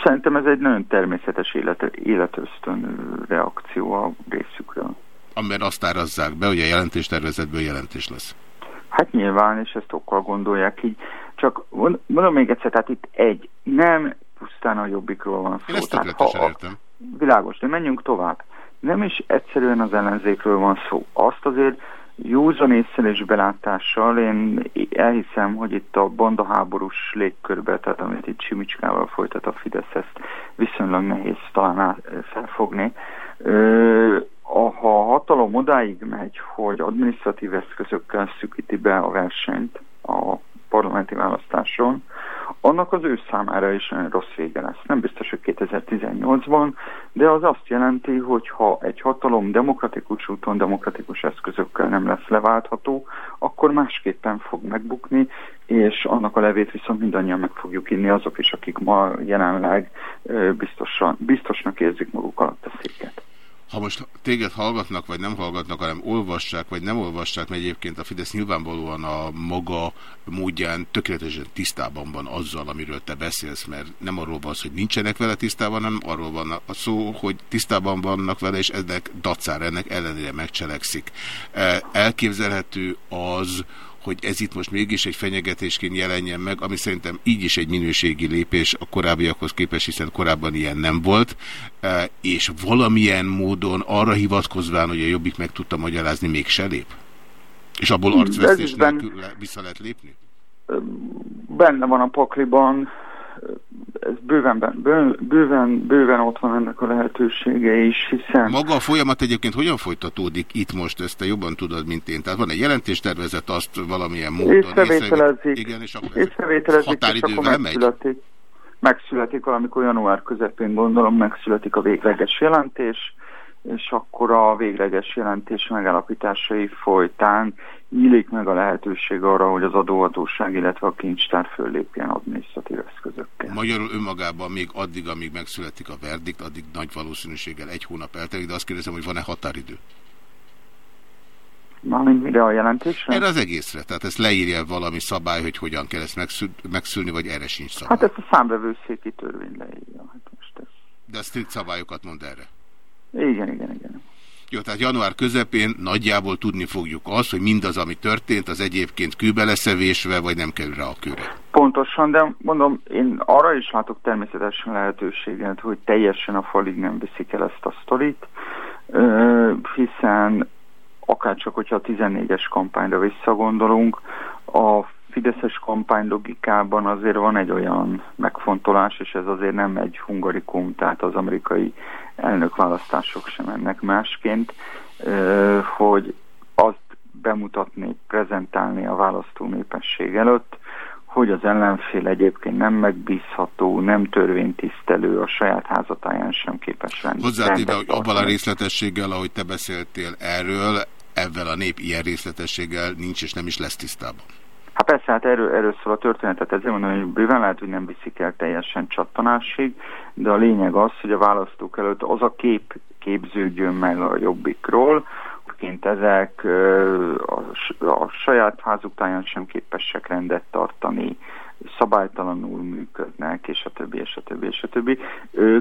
Szerintem ez egy nagyon természetes élet, életösztön reakció a részükről. Amiben azt árazzák be, hogy a jelentéstervezetből jelentés lesz. Hát nyilván, és ezt okkal gondolják így. Csak mondom még egyszer, tehát itt egy, nem pusztán a jobbikról van szó. Én ezt tehát, ha értem. Világos, de menjünk tovább. Nem is egyszerűen az ellenzékről van szó. Azt azért józan észre és belátással én elhiszem, hogy itt a bandaháborús légkörbe, tehát amit itt Simicskával folytat a Fidesz, ezt viszonylag nehéz talán felfogni. Ha a hatalom odáig megy, hogy administratív eszközökkel szűkíti be a versenyt a parlamenti választáson, annak az ő számára is nagyon rossz vége lesz. Nem biztos, hogy 2018-ban, de az azt jelenti, hogy ha egy hatalom demokratikus úton, demokratikus eszközökkel nem lesz leváltható, akkor másképpen fog megbukni, és annak a levét viszont mindannyian meg fogjuk inni azok is, akik ma jelenleg biztosan, biztosnak érzik maguk alatt a széket ha most téged hallgatnak, vagy nem hallgatnak, hanem olvassák, vagy nem olvassák, mert egyébként a Fidesz nyilvánvalóan a maga módján tökéletesen tisztában van azzal, amiről te beszélsz, mert nem arról van hogy nincsenek vele tisztában, hanem arról van a szó, hogy tisztában vannak vele, és ennek dacára, ennek ellenére megcselekszik. Elképzelhető az, hogy ez itt most mégis egy fenyegetésként jelenjen meg, ami szerintem így is egy minőségi lépés a korábbiakhoz képest, hiszen korábban ilyen nem volt, e, és valamilyen módon arra hivatkozván, hogy a Jobbik meg tudta magyarázni, még se lép? És abból arcvesztés nélkül vissza lehet lépni? Benne van a pakliban, ez bőven, bőven, bőven, ott van ennek a lehetősége is, hiszen... Maga a folyamat egyébként hogyan folytatódik itt most, ezt te jobban tudod, mint én? Tehát van egy jelentéstervezet, azt valamilyen módon észrevételezik, igen, és akkor észrevételezik, határidővel megy? Megszületik, megszületik valamikor január közepén, gondolom, megszületik a végleges jelentés, és akkor a végleges jelentés megállapításai folytán nyílik meg a lehetőség arra, hogy az adóhatóság, illetve a kincstár föllépjen adminisztratív eszközökkel. Magyarul önmagában még addig, amíg megszületik a verdikt, addig nagy valószínűséggel egy hónap eltelik, de azt kérdezem, hogy van-e határidő? Mármint mire a jelentésre? Erre az egészre, tehát ezt leírja valami szabály, hogy hogyan kell ezt megszül, megszülni, vagy erre sincs szabály. Hát ezt a számbevőszéki törvény leírja. Hát most ez... De a strikt szabályokat mond erre? Igen, igen, igen. Jó, tehát január közepén nagyjából tudni fogjuk azt, hogy mindaz, ami történt, az egyébként kőbe vagy nem kerül rá a kőre. Pontosan, de mondom, én arra is látok természetesen lehetőséget, hogy teljesen a falig nem viszik el ezt a sztorit, hiszen akárcsak, hogyha a 14-es kampányra visszagondolunk, a fideszes kampány logikában azért van egy olyan megfontolás, és ez azért nem egy hungarikum, tehát az amerikai elnökválasztások sem ennek másként, hogy azt bemutatni, prezentálni a választó népesség előtt, hogy az ellenfél egyébként nem megbízható, nem törvénytisztelő, a saját házatáján sem képes lenni. Hozzátéve, hogy abban a részletességgel, ahogy te beszéltél erről, ezzel a nép ilyen részletességgel nincs és nem is lesz tisztában. Hát persze, hát erről, erről szól a történetet, ezért mondom, hogy bőven lehet, hogy nem viszik el teljesen csattanásig, de a lényeg az, hogy a választók előtt az a kép képződjön meg a jobbikról, ként ezek a saját házuk táján sem képesek rendet tartani, szabálytalanul működnek, és a többi, és a többi, és a többi.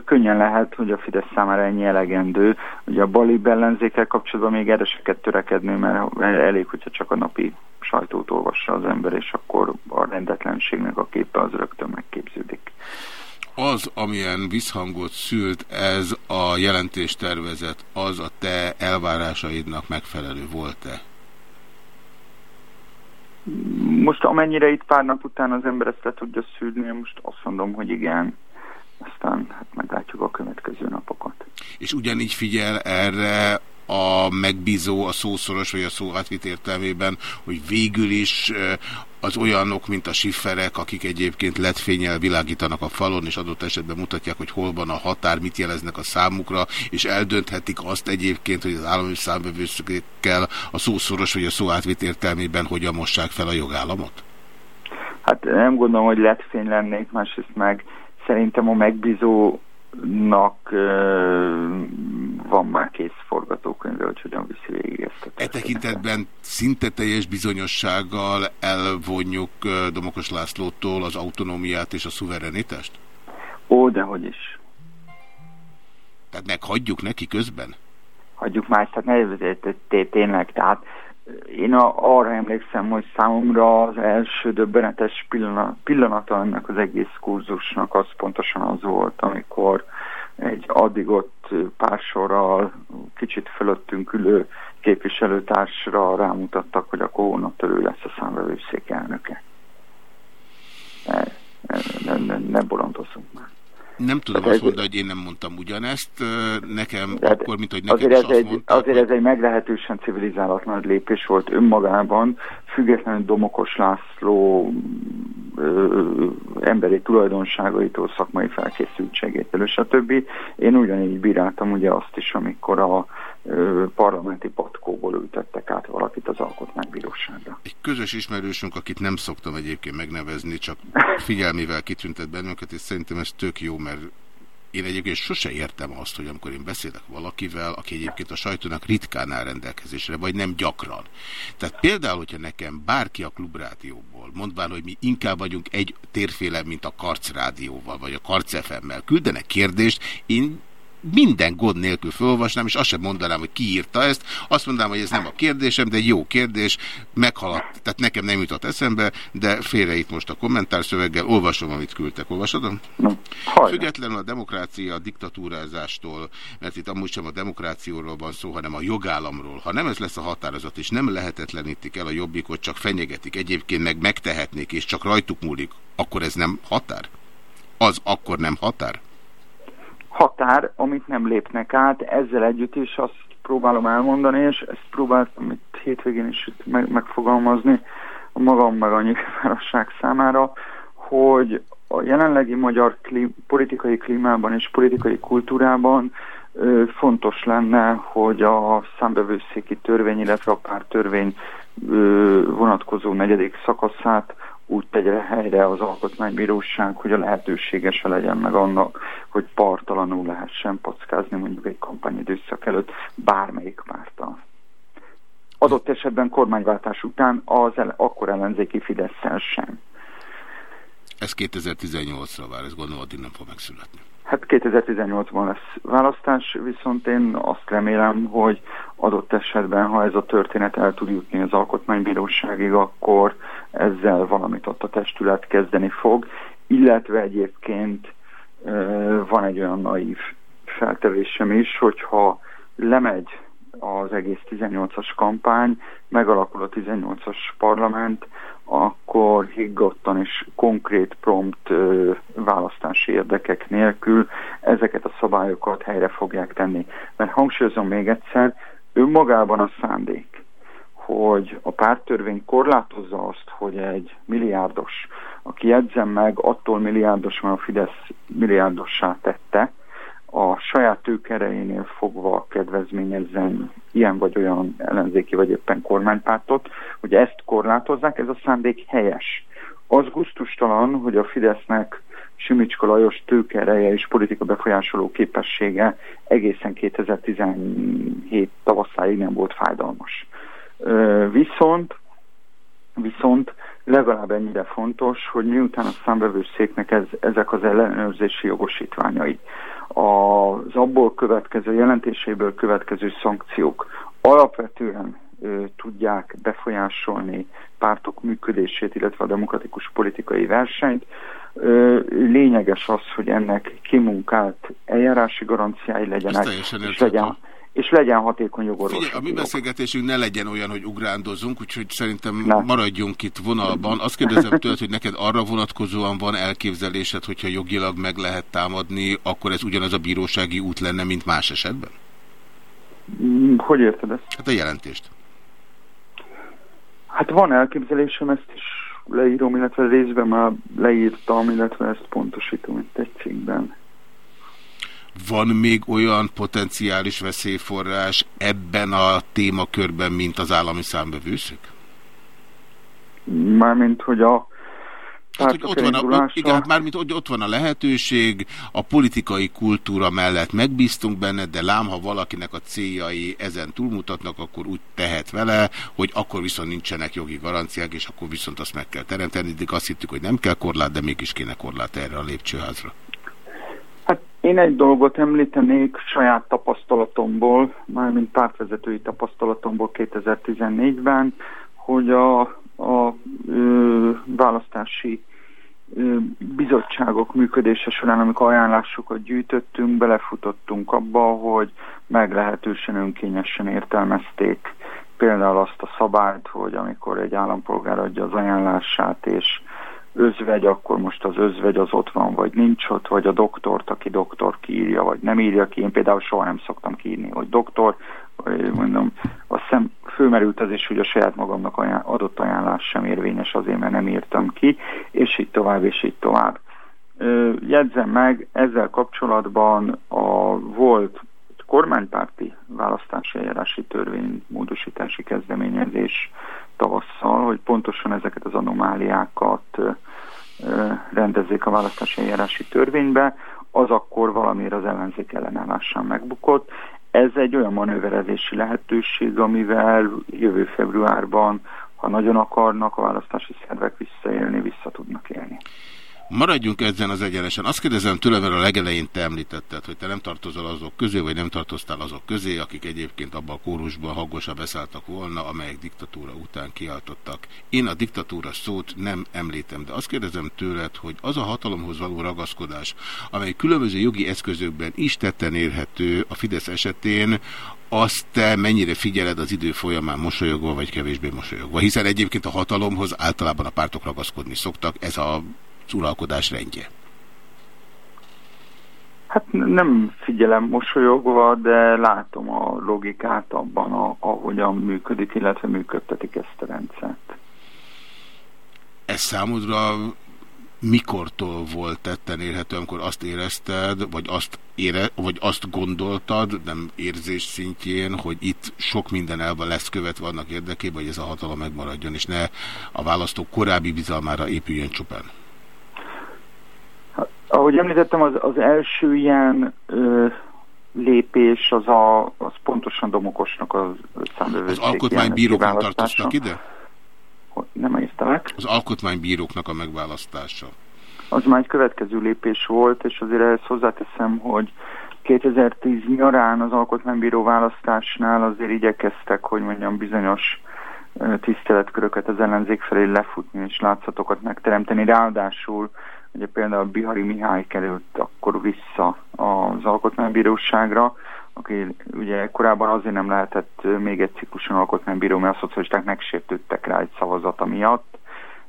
Könnyen lehet, hogy a Fidesz számára ennyi elegendő. Ugye a bali ellenzékkel kapcsolatban még erőseket törekedni, mert elég, hogyha csak a napi sajtót olvassa az ember, és akkor a rendetlenségnek a képe az rögtön megképződik. Az, amilyen visszhangot szült ez a jelentéstervezet, az a te elvárásaidnak megfelelő volt-e? Most amennyire itt pár nap után az ember ezt le tudja szűrni, most azt mondom, hogy igen. Aztán hát meglátjuk a következő napokat. És ugyanígy figyel erre a megbízó, a szószoros vagy a szó értelmében, hogy végül is az olyanok, mint a sifferek, akik egyébként letfényel világítanak a falon, és adott esetben mutatják, hogy hol van a határ, mit jeleznek a számukra, és eldönthetik azt egyébként, hogy az állami számbevőszökkel a szószoros vagy a szó átvit értelmében hogyan mossák fel a jogállamot? Hát nem gondolom, hogy letfény lennék, másrészt meg szerintem a megbízó nak van már kész forgatókönyve, hogy hogyan viszi végig ezt a E tekintetben szinte teljes bizonyossággal elvonjuk Domokos Lászlótól az autonómiát és a szuverenitást? Ó, dehogy is. Tehát meghagyjuk neki közben? Hagyjuk már, tehát ne tényleg, tehát én a, arra emlékszem, hogy számomra az első döbbenetes pillanat, pillanata ennek az egész kurzusnak az pontosan az volt, amikor egy addig ott pár sorral kicsit fölöttünk ülő képviselőtársra rámutattak, hogy akkor hónaptól ő lesz a számvevőszék elnöke. Ne, ne, ne, ne bolondozzunk már. Nem tudom hát azt mondani, hogy én nem mondtam ugyanezt. Nekem hát akkor, mint hogy nekem azért is ez azt egy, mondták, Azért hogy... ez egy meglehetősen civilizálatlan lépés volt önmagában, függetlenül Domokos László ö, emberi tulajdonságaitól, szakmai felkészültségétől, többi. Én ugyanígy bíráltam ugye azt is, amikor a ö, parlamenti patkóból ültettek át valakit az alkotmánybíróságra. Egy közös ismerősünk, akit nem szoktam egyébként megnevezni, csak [LAUGHS] figyelmével kitüntet bennünket, és szerintem ez tök jó, mert én egyébként sose értem azt, hogy amikor én beszélek valakivel, aki egyébként a sajtónak ritkán áll rendelkezésre, vagy nem gyakran. Tehát például, hogyha nekem bárki a klubrádióból, mondván, hogy mi inkább vagyunk egy térféle, mint a Karc rádióval, vagy a Karc FM-mel, küldenek kérdést, én minden gond nélkül felolvasnám, és azt sem mondanám, hogy ki írta ezt. Azt mondanám, hogy ez nem a kérdésem, de egy jó kérdés, meghaladt, tehát nekem nem jutott eszembe, de félre itt most a kommentárszöveggel, olvasom, amit küldtek. Olvasodom? Függetlenül a demokrácia a diktatúrázástól, mert itt amúgy sem a demokrációról van szó, hanem a jogállamról. Ha nem ez lesz a határozat, és nem lehetetlenítik el a jobbikot, csak fenyegetik, egyébként meg megtehetnék, és csak rajtuk múlik, akkor ez nem határ? Az akkor nem határ? Határ, amit nem lépnek át, ezzel együtt is azt próbálom elmondani, és ezt próbáltam itt hétvégén is itt meg, megfogalmazni a magam meg a nyilvánosság számára, hogy a jelenlegi magyar klím, politikai klímában és politikai kultúrában ö, fontos lenne, hogy a számbevőszéki törvény, illetve a pár törvény ö, vonatkozó negyedik szakaszát úgy tegye helyre az alkotmánybíróság, hogy a lehetőségese legyen meg annak, hogy partalanul lehessen packázni mondjuk egy kampányidőszak előtt bármelyik pártal. Adott esetben kormányváltás után az el, akkor ellenzéki fidesz sem. Ez 2018-ra vár, ez gondolom addig nem fog megszületni. Hát 2018-ban lesz választás, viszont én azt remélem, hogy adott esetben, ha ez a történet el tud jutni az alkotmánybíróságig, akkor ezzel valamit ott a testület kezdeni fog, illetve egyébként van egy olyan naív feltevésem is, hogyha lemegy az egész 18-as kampány, megalakul a 18-as parlament, akkor higgadtan és konkrét prompt ö, választási érdekek nélkül ezeket a szabályokat helyre fogják tenni. Mert hangsúlyozom még egyszer, önmagában a szándék, hogy a pártörvény korlátozza azt, hogy egy milliárdos, aki jegyzem meg, attól milliárdos, mert a Fidesz milliárdossá tette, a saját tőkerejénél fogva kedvezményezzen ilyen vagy olyan ellenzéki vagy éppen kormánypártot, hogy ezt korlátozzák, ez a szándék helyes. Az guztustalan, hogy a Fidesznek Simicska Lajos tőkereje és politika befolyásoló képessége egészen 2017 tavaszáig nem volt fájdalmas. Viszont, viszont legalább ennyire fontos, hogy miután a számbevőszéknek ez, ezek az ellenőrzési jogosítványai, az abból következő, jelentéséből következő szankciók alapvetően ö, tudják befolyásolni pártok működését, illetve a demokratikus politikai versenyt. Ö, lényeges az, hogy ennek kimunkált eljárási garanciái legyenek, és legyen, és legyen hatékony jogorvos. A mi beszélgetésünk ne legyen olyan, hogy ugrándozunk, úgyhogy szerintem ne. maradjunk itt vonalban. Azt kérdezem tőled, hogy neked arra vonatkozóan van elképzelésed, hogyha jogilag meg lehet támadni, akkor ez ugyanaz a bírósági út lenne, mint más esetben? Mm, hogy érted ezt? Hát a jelentést. Hát van elképzelésem, ezt is leírom, illetve részben már leírtam, illetve ezt pontosítom itt egy cikkben. Van még olyan potenciális veszélyforrás ebben a témakörben, mint az állami számbevőszök? Mármint, hogy a Hát, hogy ott van a, igen, hát mármint hogy ott van a lehetőség, a politikai kultúra mellett megbíztunk benne, de lám, ha valakinek a céljai ezen túlmutatnak, akkor úgy tehet vele, hogy akkor viszont nincsenek jogi garanciák, és akkor viszont azt meg kell teremteni. Eddig azt hittük, hogy nem kell korlát, de mégis kéne korlát erre a lépcsőházra. Én egy dolgot említenék saját tapasztalatomból, mármint pártvezetői tapasztalatomból 2014-ben, hogy a, a ö, választási ö, bizottságok működése során, amikor ajánlásokat gyűjtöttünk, belefutottunk abba, hogy meglehetősen önkényesen értelmezték például azt a szabályt, hogy amikor egy állampolgár adja az ajánlását, és özvegy, akkor most az özvegy az ott van, vagy nincs ott, vagy a doktort, aki doktor kiírja, vagy nem írja ki. Én például soha nem szoktam kiírni, hogy doktor, vagy mondom, azt hiszem fölmerült az is, hogy a saját magamnak ajánl adott ajánlás sem érvényes azért, mert nem írtam ki, és így tovább, és így tovább. Jegyzem meg, ezzel kapcsolatban a volt kormánypárti választási eljárási törvény módosítási kezdeményezés tavasszal, hogy pontosan ezeket az anomáliákat rendezzék a választási eljárási törvénybe, az akkor valamiért az ellenzék ellenállásán megbukott. Ez egy olyan manőverezési lehetőség, amivel jövő februárban, ha nagyon akarnak a választási szervek visszaélni, vissza tudnak élni. Maradjunk ezen az egyenesen. Azt kérdezem tőlem, mert a legelején te említetted, hogy te nem tartozol azok közé, vagy nem tartoztál azok közé, akik egyébként abban a kórusban hangosan beszálltak volna, amelyek diktatúra után kiáltottak. Én a diktatúra szót nem említem, de azt kérdezem tőled, hogy az a hatalomhoz való ragaszkodás, amely különböző jogi eszközökben is tetten érhető a Fidesz esetén, azt te mennyire figyeled az idő folyamán mosolyogva, vagy kevésbé mosolyogva? Hiszen egyébként a hatalomhoz általában a pártok ragaszkodni szoktak, ez a uralkodás rendje? Hát nem figyelem mosolyogva, de látom a logikát abban, a, ahogyan működik, illetve működtetik ezt a rendszert. Ez számodra mikortól volt tetten érhető, amikor azt érezted, vagy azt, ére, vagy azt gondoltad, nem érzés szintjén, hogy itt sok minden elve lesz követve annak érdekében, hogy ez a hatalom megmaradjon, és ne a választók korábbi bizalmára épüljön csupán? Ahogy említettem, az, az első ilyen ö, lépés az, a, az pontosan Domokosnak az számbevőszék. Az alkotmánybírók nem tartoztak ide? Nem értelek. Az alkotmánybíróknak a megválasztása. Az már egy következő lépés volt, és azért ehhez hozzáteszem, hogy 2010 nyarán az alkotmánybíró választásnál azért igyekeztek, hogy mondjam, bizonyos tiszteletköröket az ellenzék felé lefutni és látszatokat megteremteni. Ráadásul Ugye például Bihari Mihály került akkor vissza az alkotmánybíróságra, aki ugye korábban azért nem lehetett még egy cikluson alkotmánybíró, mert a szocialisták megsértődtek rá egy szavazata miatt.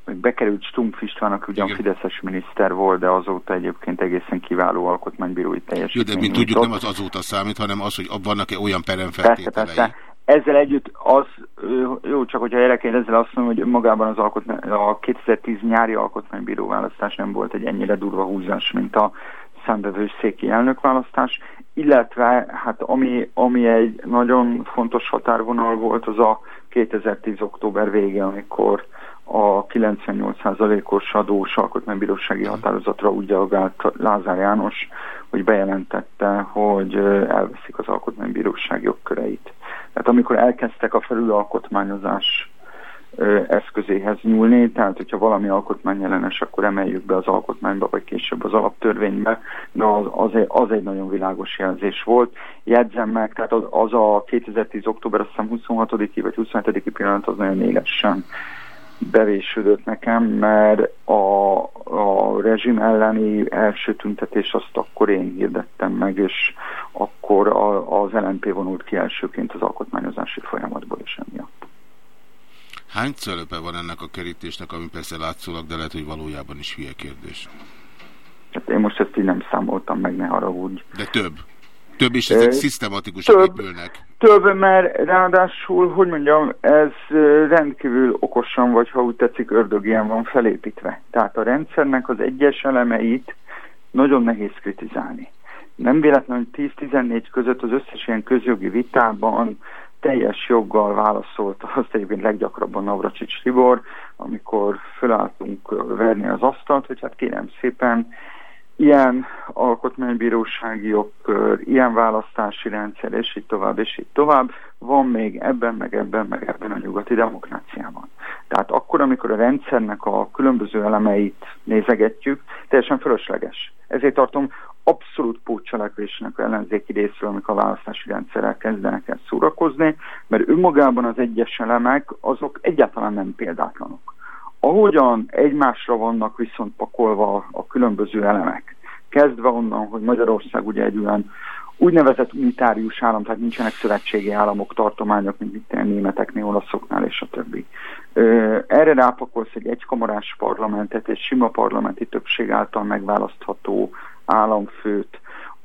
Meg bekerült Stumpf István, aki ugyan Igen. Fideszes miniszter volt, de azóta egyébként egészen kiváló alkotmánybírói teljesítmény. Jó, de mint tudjuk, nem az azóta számít, hanem az, hogy vannak-e olyan peremfeltételei. Persze, persze. Ezzel együtt az, jó, csak hogyha érdekel, ezzel azt mondom, hogy magában az alkotmány, a 2010 nyári alkotmánybíró választás nem volt egy ennyire durva húzás, mint a széki elnökválasztás, illetve hát ami, ami egy nagyon fontos határvonal volt, az a 2010 október vége, amikor a 98%-os adós alkotmánybírósági határozatra úgy reagált Lázár János, hogy bejelentette, hogy elveszik az alkotmánybíróság jogköreit. Tehát amikor elkezdtek a felülalkotmányozás eszközéhez nyúlni, tehát hogyha valami alkotmányjelenes, akkor emeljük be az alkotmányba, vagy később az alaptörvénybe, de az, az, egy, az egy nagyon világos jelzés volt. Jegyzem meg, tehát az, az a 2010. október, azt hiszem 26. vagy 27. pillanat az nagyon élesen bevésődött nekem, mert a, a rezsim elleni első tüntetés azt akkor én hirdettem meg, és akkor a, az LNP vonult ki elsőként az alkotmányozási folyamatból is emiatt. Hány szerepe van ennek a kerítésnek, ami persze látszólag, de lehet, hogy valójában is hülye kérdés? Hát én most ezt így nem számoltam meg, ne haragudj. De több. Több, és ezek szisztematikusan épülnek. Több, mert ráadásul, hogy mondjam, ez rendkívül okosan, vagy ha úgy tetszik, ördögien van felépítve. Tehát a rendszernek az egyes elemeit nagyon nehéz kritizálni. Nem véletlenül, hogy 10-14 között az összes ilyen közjogi vitában teljes joggal válaszolta azt egyébként leggyakrabban Navracsics Tibor, amikor felálltunk verni az asztalt, hogy hát kérem szépen, ilyen alkotmánybírósági jogkör, ilyen választási rendszer, és így tovább, és így tovább, van még ebben, meg ebben, meg ebben a nyugati demokráciában. Tehát akkor, amikor a rendszernek a különböző elemeit nézegetjük, teljesen fölösleges. Ezért tartom abszolút pótcselekvésnek ellenzéki részről, amikor a választási rendszerrel kezdenek el szórakozni, mert önmagában az egyes elemek azok egyáltalán nem példátlanok. Ahogyan egymásra vannak viszont pakolva a különböző elemek, kezdve onnan, hogy Magyarország ugye egy olyan úgynevezett unitárius állam, tehát nincsenek szövetségi államok, tartományok, mint mit németeknél, olaszoknál és a többi. Erre rápakolsz egy egykamarás parlamentet, egy sima parlamenti többség által megválasztható államfőt,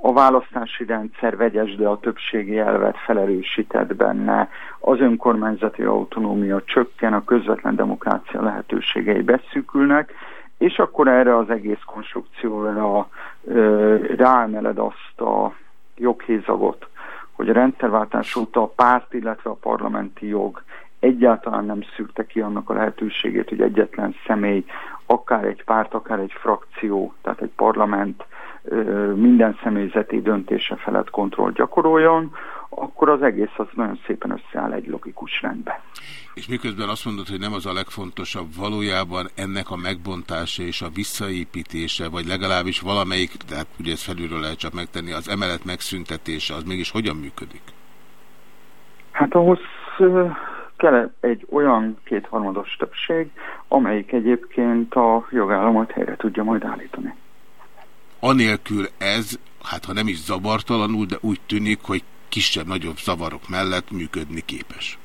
a választási rendszer vegyes, de a többségi elvet felerősített benne, az önkormányzati autonómia csökken, a közvetlen demokrácia lehetőségei beszűkülnek, és akkor erre az egész konstrukcióra ráemeled azt a joghézagot, hogy a rendszerváltás óta a párt, illetve a parlamenti jog egyáltalán nem szűrte ki annak a lehetőségét, hogy egyetlen személy, akár egy párt, akár egy frakció, tehát egy parlament minden személyzeti döntése felett kontroll gyakoroljon, akkor az egész az nagyon szépen összeáll egy logikus rendbe. És miközben azt mondod, hogy nem az a legfontosabb, valójában ennek a megbontása és a visszaépítése, vagy legalábbis valamelyik, tehát ugye ezt felülről lehet csak megtenni, az emelet megszüntetése, az mégis hogyan működik? Hát ahhoz kell egy olyan kétharmados többség, amelyik egyébként a jogállamot helyre tudja majd állítani. Anélkül ez, hát ha nem is zavartalanul, de úgy tűnik, hogy kisebb-nagyobb zavarok mellett működni képes.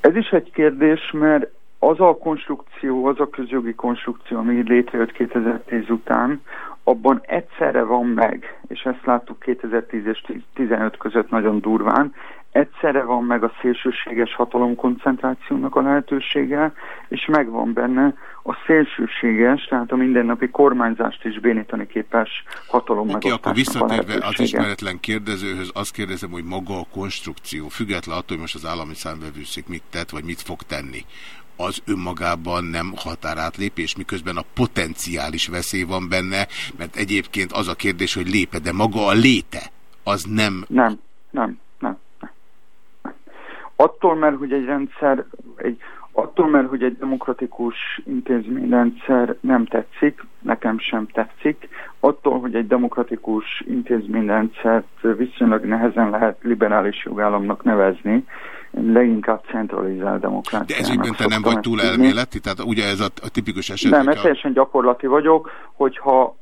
Ez is egy kérdés, mert az a konstrukció, az a közjogi konstrukció, ami létrejött 2010 után, abban egyszerre van meg, és ezt láttuk 2010 és 2015 között nagyon durván, egyszerre van meg a szélsőséges hatalomkoncentrációnak a lehetősége, és megvan benne a szélsőséges, tehát a mindennapi kormányzást is bénítani képes hatalom Oké, akkor visszatérve az ismeretlen kérdezőhöz, azt kérdezem, hogy maga a konstrukció, független attól, hogy most az állami számvevőszék mit tett, vagy mit fog tenni, az önmagában nem határátlépés, miközben a potenciális veszély van benne, mert egyébként az a kérdés, hogy lépe, de maga a léte, az nem, nem. nem. Attól, mert hogy egy rendszer, egy, attól, mert hogy egy demokratikus intézményrendszer nem tetszik, nekem sem tetszik, attól, hogy egy demokratikus intézményrendszert viszonylag nehezen lehet liberális jogállamnak nevezni, leginkább centralizált demokrácia. De ez ügyben te nem vagy túl elméleti? Tehát ugye ez a, a tipikus eset? Nem, mert teljesen gyakorlati vagyok, hogyha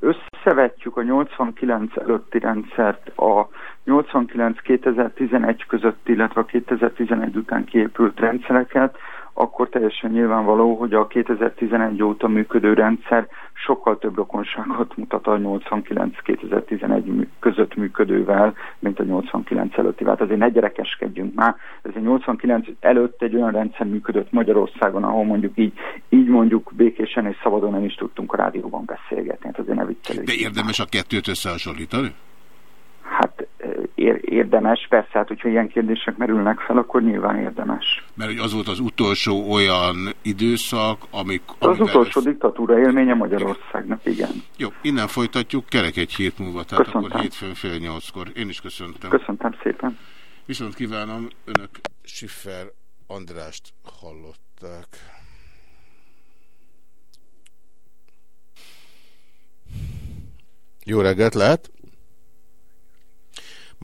összevetjük a 89 előtti rendszert a 89-2011 között, illetve a 2011 után kiépült rendszereket, akkor teljesen nyilvánvaló, hogy a 2011 óta működő rendszer sokkal több rokonságot mutat a 89-2011 között működővel, mint a 89 előtti. Hát azért ne gyerekeskedjünk már. Ez a 89 előtt egy olyan rendszer működött Magyarországon, ahol mondjuk így, így mondjuk békésen és szabadon nem is tudtunk a rádióban beszélgetni. Hát azért ne viccelődjünk. De érdemes a kettőt összehasonlítani? Érdemes, persze, hát hogyha ilyen kérdések merülnek fel, akkor nyilván érdemes. Mert hogy az volt az utolsó olyan időszak, amik... Az utolsó ez... diktatúra élménye Magyarországnak, igen. Jó, innen folytatjuk, kerek egy hét múlva, tehát Köszöntem. akkor hétfőn fél nyolckor. Én is köszöntem. Köszöntem szépen. Viszont kívánom, önök Schiffer Andrást hallották. Jó reggelt, lehet?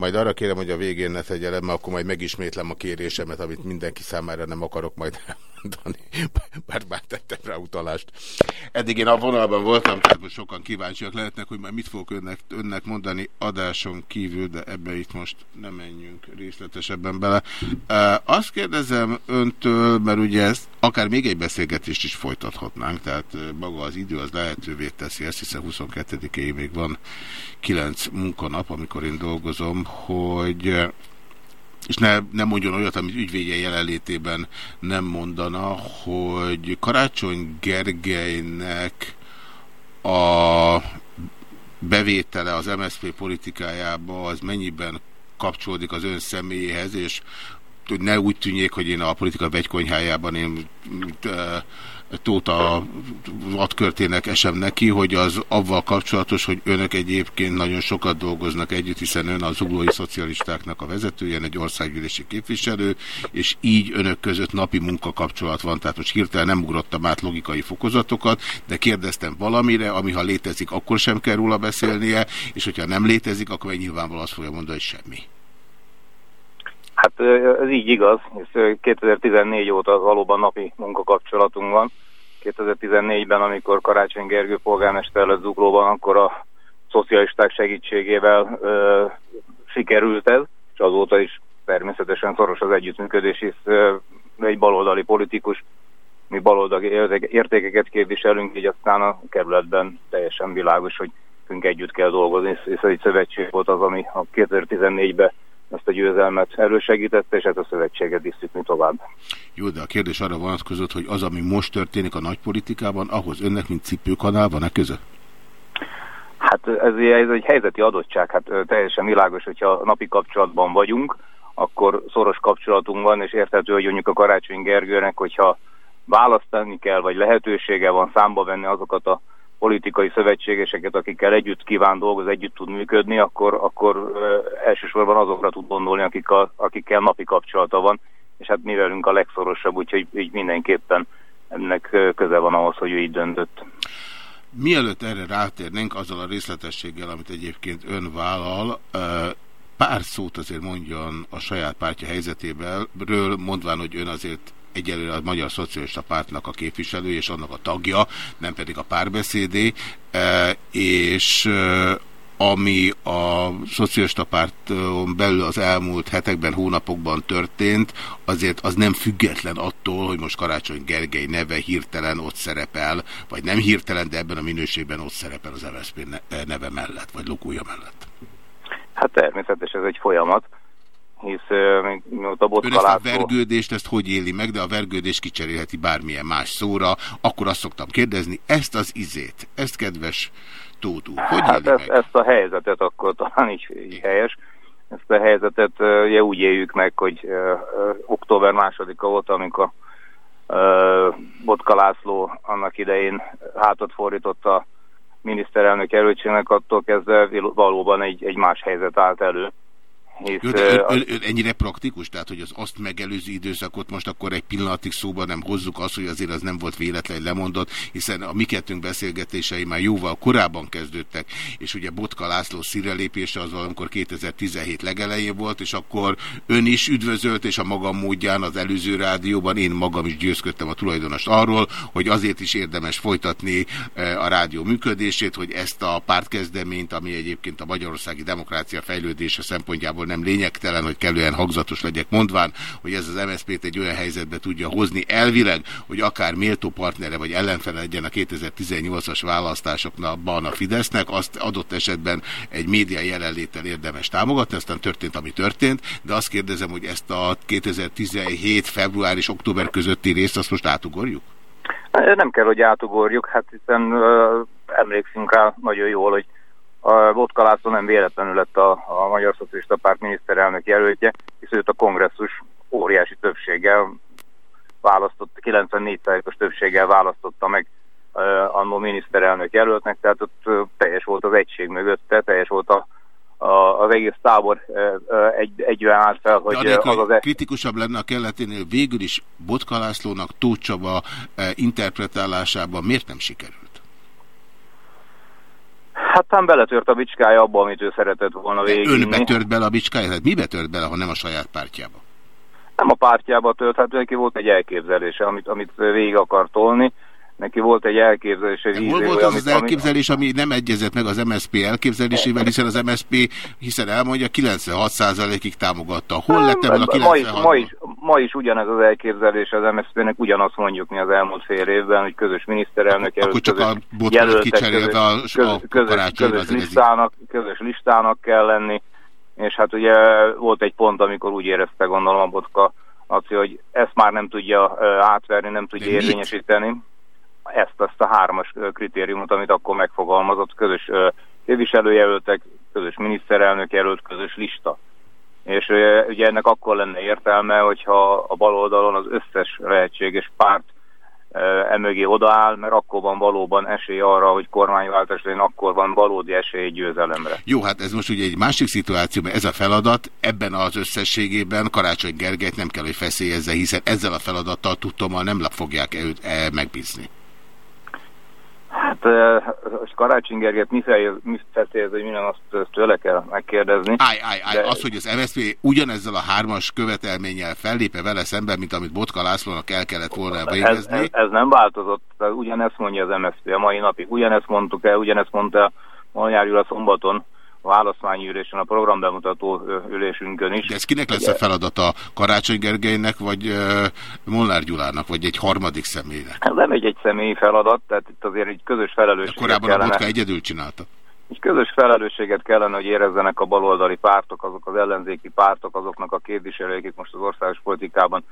Majd arra kérem, hogy a végén ne tegye le, mert akkor majd megismétlem a kérésemet, amit mindenki számára nem akarok majd elmondani, [LAUGHS] bár már tettem rá utalást. Eddig én a vonalban voltam, tehát sokan kíváncsiak lehetnek, hogy majd mit fogok önnek, önnek mondani adáson kívül, de ebbe itt most nem menjünk részletesebben bele. Azt kérdezem öntől, mert ugye ezt akár még egy beszélgetést is folytathatnánk, tehát maga az idő az lehetővé teszi ezt, hiszen 22-éig még van 9 munkanap, amikor én dolgozom, hogy és ne, ne mondjon olyat, amit ügyvédje jelenlétében nem mondana, hogy Karácsony Gergelynek a bevétele az MSZP politikájába az mennyiben kapcsolódik az ön személyéhez, és hogy ne úgy tűnjék, hogy én a politika vegykonyhájában én Tóta vadkörtének esem neki, hogy az avval kapcsolatos, hogy önök egyébként nagyon sokat dolgoznak együtt, hiszen ön az zuglói szocialistáknak a vezetője, egy országgyűlési képviselő, és így önök között napi munkakapcsolat van, tehát most hirtelen nem ugrottam át logikai fokozatokat, de kérdeztem valamire, ami ha létezik, akkor sem kell róla beszélnie, és hogyha nem létezik, akkor nyilvánvalóan azt fogja mondani, hogy semmi. Hát ez így igaz, és 2014 óta valóban napi munkakapcsolatunk van. 2014-ben, amikor Karácsony Gergő polgármester lett Zuglóban, akkor a szocialisták segítségével ö, sikerült ez, és azóta is természetesen szoros az együttműködés, hisz ö, egy baloldali politikus, mi baloldali értékeket képviselünk, így aztán a kerületben teljesen világos, hogy együtt kell dolgozni, hisz egy szövetség volt az, ami a 2014-ben ezt a győzelmet elősegítette, és ezt a szövetséget mi tovább. Jó, de a kérdés arra vonatkozott, hogy az, ami most történik a nagypolitikában, ahhoz önnek, mint cipőkanál, van-e köze? Hát ez, ez egy helyzeti adottság, hát teljesen világos, hogyha napi kapcsolatban vagyunk, akkor szoros kapcsolatunk van, és érthető, hogy mondjuk a Karácsony Gergőnek, hogyha választani kell, vagy lehetősége van számba venni azokat a politikai szövetségeseket, akikkel együtt kíván dolgozni, együtt tud működni, akkor, akkor elsősorban azokra tud gondolni, akik a, akikkel napi kapcsolata van, és hát mi velünk a legszorosabb, úgyhogy így mindenképpen ennek köze van ahhoz, hogy ő így döntött. Mielőtt erre rátérnénk, azzal a részletességgel, amit egyébként ön vállal, pár szót azért mondjon a saját pártja helyzetéből, mondván, hogy ön azért egyelőre a Magyar Szocialista Pártnak a képviselő és annak a tagja, nem pedig a párbeszédé, e, és e, ami a szocialista párton belül az elmúlt hetekben, hónapokban történt, azért az nem független attól, hogy most Karácsony Gergely neve hirtelen ott szerepel, vagy nem hirtelen, de ebben a minőségben ott szerepel az MSZP neve mellett, vagy lokója mellett. Hát természetesen ez egy folyamat hisz mióta Ön ezt a vergődést, ezt hogy éli meg, de a vergődés kicserélheti bármilyen más szóra, akkor azt szoktam kérdezni, ezt az izét, ezt kedves Tótú, hogy hát ezt, ezt a helyzetet akkor talán így helyes. Ezt a helyzetet uh, úgy éljük meg, hogy október másodika volt, amikor Botka László annak idején hátat fordított a miniszterelnök erőtségnek, attól kezdve valóban egy, egy más helyzet állt elő Hisz, Jó, de ön, ön, ön ennyire praktikus? Tehát, hogy az azt megelőző időszakot most akkor egy pillanatig szóban nem hozzuk azt, hogy azért az nem volt véletlen lemondott, hiszen a mi kettőnk beszélgetései már jóval korábban kezdődtek, és ugye Botka László szírelépése az valamikor 2017 legelején volt, és akkor ön is üdvözölt, és a magam módján az előző rádióban én magam is győzködtem a tulajdonost arról, hogy azért is érdemes folytatni a rádió működését, hogy ezt a pártkezdeményt, ami egyébként a magyarországi demokrácia fejlődése szempontjából nem lényegtelen, hogy kellően hangzatos legyek mondván, hogy ez az MSZP-t egy olyan helyzetbe tudja hozni elvileg, hogy akár méltó partnere vagy ellenfele legyen a 2018-as választásokban a Fidesznek, azt adott esetben egy média jelenléttel érdemes támogatni, aztán történt, ami történt, de azt kérdezem, hogy ezt a 2017. február és október közötti részt azt most átugorjuk? Nem kell, hogy átugorjuk, hát hiszen uh, emlékszünk rá nagyon jól, hogy a Vodka László nem véletlenül lett a, a Magyar Szocialista Párt miniszterelnök jelöltje, hisz őt a kongresszus óriási többséggel választott, 94%-os többséggel választotta meg uh, annó miniszterelnök jelöltnek, tehát ott uh, teljes volt az egység mögötte, teljes volt a, a, az egész tábor uh, egy, egyben állt fel, hogy az az... E- kritikusabb lenne a kelleténél végül is Botka Lászlónak Tóth Csaba uh, interpretálásában miért nem sikerült? Hát nem beletört a bicskája abba, amit ő szeretett volna végig. Ön betört bele a bicskája? Hát mi betört bele, ha nem a saját pártjába? Nem a pártjába tört, hát neki volt egy elképzelése, amit, amit végig akar tolni neki volt egy elképzelés, egy Hol volt az az elképzelés, ami nem egyezett meg az MSP elképzelésével, hiszen az MSP, hiszen elmondja, 96%-ig támogatta. Hol lett ebből a 96 ma is, ma, is, ugyanez az elképzelés az MSZP-nek, ugyanazt mondjuk mi az elmúlt fél évben, hogy közös miniszterelnök előtt, Akkor csak a botkot kicserélve a, a, közös, listának, közös listának kell lenni, és hát ugye volt egy pont, amikor úgy érezte gondolom a botka, hogy ezt már nem tudja átverni, nem tudja De érvényesíteni. Mit? Ezt, ezt a hármas kritériumot, amit akkor megfogalmazott, közös képviselőjelöltek, közös miniszterelnök jelölt, közös lista. És ugye ennek akkor lenne értelme, hogyha a baloldalon az összes lehetséges párt emögé odaáll, mert akkor van valóban esély arra, hogy kormányváltás legyen, akkor van valódi esély győzelemre. Jó, hát ez most ugye egy másik szituációban, ez a feladat, ebben az összességében Karácsony Gergelyt nem kell, hogy feszélyezze, hiszen ezzel a feladattal tudtommal nem fogják őt e, megbízni. Hát most Karácsony Gergelyt mi, mi feszélyez, hogy minden azt tőle kell megkérdezni. Állj, állj, állj, de... az, hogy az MSZP ugyanezzel a hármas követelménnyel fellépe vele szemben, mint amit Botka Lászlónak el kellett volna végezni. Ez, ez, ez nem változott, ugyanezt mondja az MSZP a mai napig, ugyanezt mondtuk el, ugyanezt mondta Molnár a szombaton a választmányi ülésen, a programbemutató ülésünkön is. De ez kinek lesz a feladata? Karácsony Gergelynek, vagy Molnár Gyulának, vagy egy harmadik személynek? Ez nem egy egy személyi feladat, tehát itt azért egy közös felelősség. korábban kellene. a Botka egyedül csinálta. Egy közös felelősséget kellene, hogy érezzenek a baloldali pártok, azok az ellenzéki pártok, azoknak a képviselők, akik most az országos politikában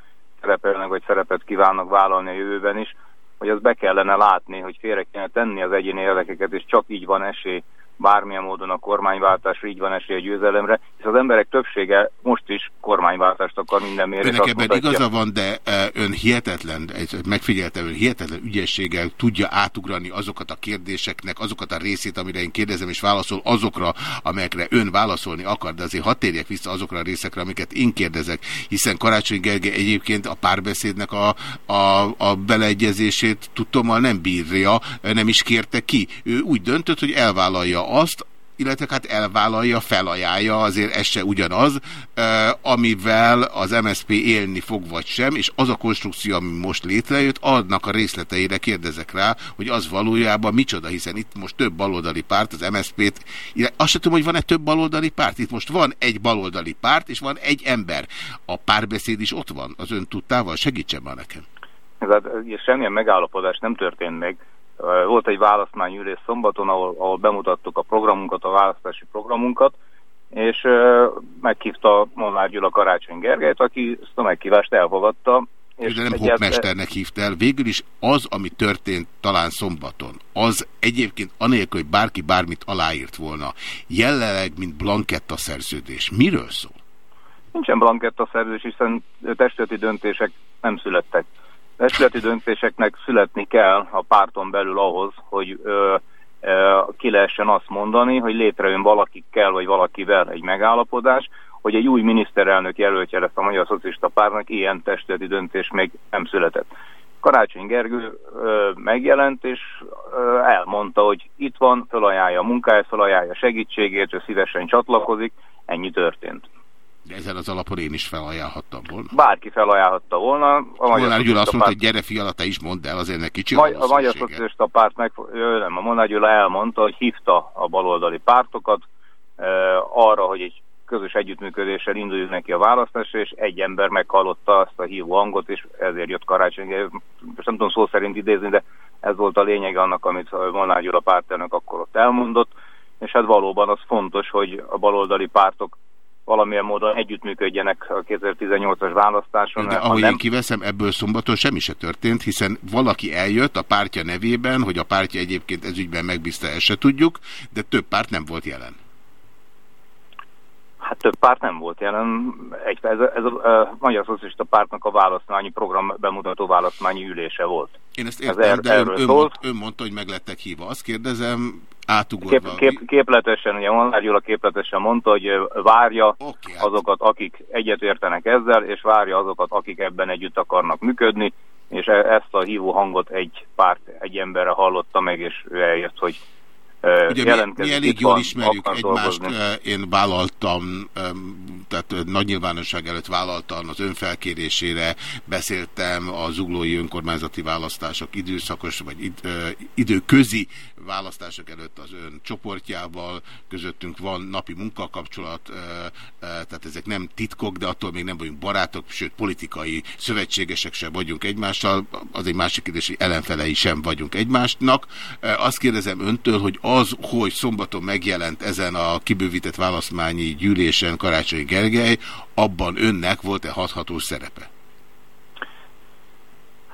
szerepelnek, vagy szerepet kívánnak vállalni a jövőben is, hogy az be kellene látni, hogy félre kellene tenni az egyéni érdekeket, és csak így van esély bármilyen módon a kormányváltásra, így van esély a győzelemre, és az emberek többsége most is kormányváltást akar minden mérés. Önnek ebben mutatja. igaza van, de e, ön hihetetlen, megfigyeltem, ön hihetetlen ügyességgel tudja átugrani azokat a kérdéseknek, azokat a részét, amire én kérdezem, és válaszol azokra, amelyekre ön válaszolni akar, de azért hadd térjek vissza azokra a részekre, amiket én kérdezek, hiszen Karácsony Gergely egyébként a párbeszédnek a, a, a beleegyezését tudtommal nem bírja, nem is kérte ki. Ő úgy döntött, hogy elvállalja azt, illetve hát elvállalja, felajánlja, azért ez se ugyanaz, amivel az MSP élni fog vagy sem, és az a konstrukció, ami most létrejött, annak a részleteire kérdezek rá, hogy az valójában micsoda, hiszen itt most több baloldali párt, az MSZP-t, azt sem tudom, hogy van-e több baloldali párt, itt most van egy baloldali párt, és van egy ember. A párbeszéd is ott van, az ön tudtával, segítsen már nekem. Hát, semmilyen megállapodás nem történt meg, volt egy választmányülés szombaton, ahol, ahol bemutattuk a programunkat, a választási programunkat, és meghívta Molnár Gyula Karácsony Gergelyt, aki ezt a meghívást elfogadta. És de nem hopmesternek hívt el. Végül is az, ami történt talán szombaton, az egyébként anélkül, hogy bárki bármit aláírt volna, jelenleg, mint blanketta szerződés. Miről szól? Nincsen blanketta szerződés, hiszen testületi döntések nem születtek testületi döntéseknek születni kell a párton belül ahhoz, hogy ö, ö, ki lehessen azt mondani, hogy létrejön valakikkel vagy valakivel egy megállapodás, hogy egy új miniszterelnök jelöltje lesz a Magyar Szocialista Pártnak, ilyen testületi döntés még nem született. Karácsony Gergő ö, megjelent, és ö, elmondta, hogy itt van, felajánlja a munkáját, felajánlja segítségét, ő szívesen csatlakozik, ennyi történt. De ezen az alapon én is felajánlhattam volna. Bárki felajánlhatta volna. A Magyar Gyula azt mondta, hogy gyere fiala, te is mondd el, azért neki kicsi A Magyar Szocialista Párt meg, nem, a Molnár Gyula elmondta, hogy hívta a baloldali pártokat e, arra, hogy egy közös együttműködéssel induljuk neki a választásra, és egy ember meghallotta azt a hívó hangot, és ezért jött karácsony. Most nem tudom szó szerint idézni, de ez volt a lényeg annak, amit a Molnár Gyula pártelnök akkor ott elmondott, és hát valóban az fontos, hogy a baloldali pártok valamilyen módon együttműködjenek a 2018-as választáson. De ahogy nem... én kiveszem, ebből szombaton semmi se történt, hiszen valaki eljött a pártja nevében, hogy a pártja egyébként ezügyben megbízta, ezt se tudjuk, de több párt nem volt jelen. Hát több párt nem volt jelen. Egy, ez, ez a, a Magyar Szocialista Pártnak a választmányi program bemutató választmányi ülése volt. Én ezt értem, ez er, de ön, ön, mond, ön mondta, hogy meg lettek hívva. Azt kérdezem, átugorva. Kép, kép, képletesen, ugye Molnár Gyula képletesen mondta, hogy várja okay, hát. azokat, akik egyetértenek ezzel, és várja azokat, akik ebben együtt akarnak működni, és e, ezt a hívó hangot egy párt, egy emberre hallotta meg, és ő eljött, hogy Ugye mi, mi elég jól ismerjük egymást, dolgozni. én vállaltam, tehát nagy nyilvánosság előtt vállaltam az önfelkérésére, beszéltem a zuglói önkormányzati választások időszakos vagy id, időközi választások előtt az ön csoportjával, közöttünk van napi munkakapcsolat, tehát ezek nem titkok, de attól még nem vagyunk barátok, sőt politikai szövetségesek sem vagyunk egymással, az egy másik kérdés, hogy ellenfelei sem vagyunk egymásnak. Azt kérdezem öntől, hogy az, hogy szombaton megjelent ezen a kibővített választmányi gyűlésen Karácsony Gergely, abban önnek volt-e hathatós szerepe?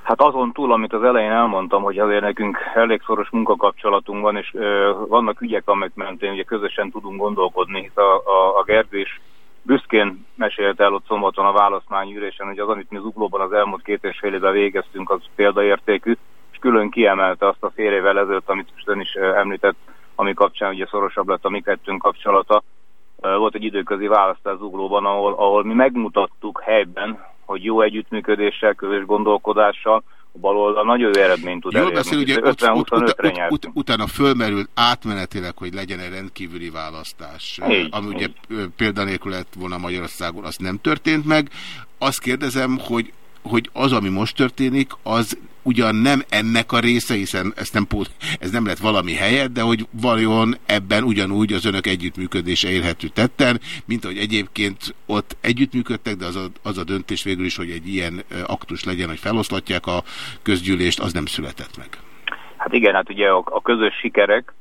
Hát azon túl, amit az elején elmondtam, hogy azért nekünk elég szoros munkakapcsolatunk van, és ö, vannak ügyek, amik mentén ugye közösen tudunk gondolkodni, hisz a, a, a Gergő is büszkén mesélte el ott szombaton a választmányi ülésen, hogy az, amit mi Zuglóban az elmúlt két és fél évben végeztünk, az példaértékű, és külön kiemelte azt a fél évvel ezelőtt, amit ön is említett, ami kapcsán ugye szorosabb lett a mi kettőnk kapcsolata. Volt egy időközi választás Zuglóban, ahol, ahol mi megmutattuk helyben, hogy jó együttműködéssel, közös gondolkodással a baloldal nagyon jó eredményt tud elérni. Beszél, ugye 50 ut, ut, ut, ut, utána fölmerült átmenetileg, hogy legyen egy rendkívüli választás, így, ami így. ugye példanélkül lett volna Magyarországon, az nem történt meg. Azt kérdezem, hogy hogy az, ami most történik, az ugyan nem ennek a része, hiszen ezt nem, ez nem lett valami helyet, de hogy vajon ebben ugyanúgy az önök együttműködése érhető tetten, mint ahogy egyébként ott együttműködtek, de az a, az a döntés végül is, hogy egy ilyen aktus legyen, hogy feloszlatják a közgyűlést, az nem született meg. Hát igen, hát ugye a, a közös sikerek,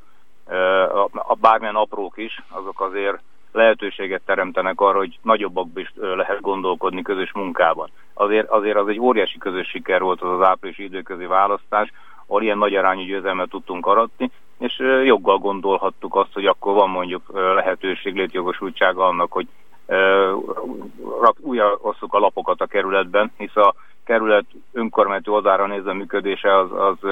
a, a bármilyen aprók is, azok azért lehetőséget teremtenek arra, hogy nagyobbakban is lehet gondolkodni közös munkában. Azért, azért az egy óriási közös siker volt az az áprilisi időközi választás, ahol ilyen nagy arányú győzelmet tudtunk aratni, és joggal gondolhattuk azt, hogy akkor van mondjuk lehetőség, létjogosultsága annak, hogy újra osszuk a lapokat a kerületben, hisz a kerület önkormányzati oldalára nézve működése az, az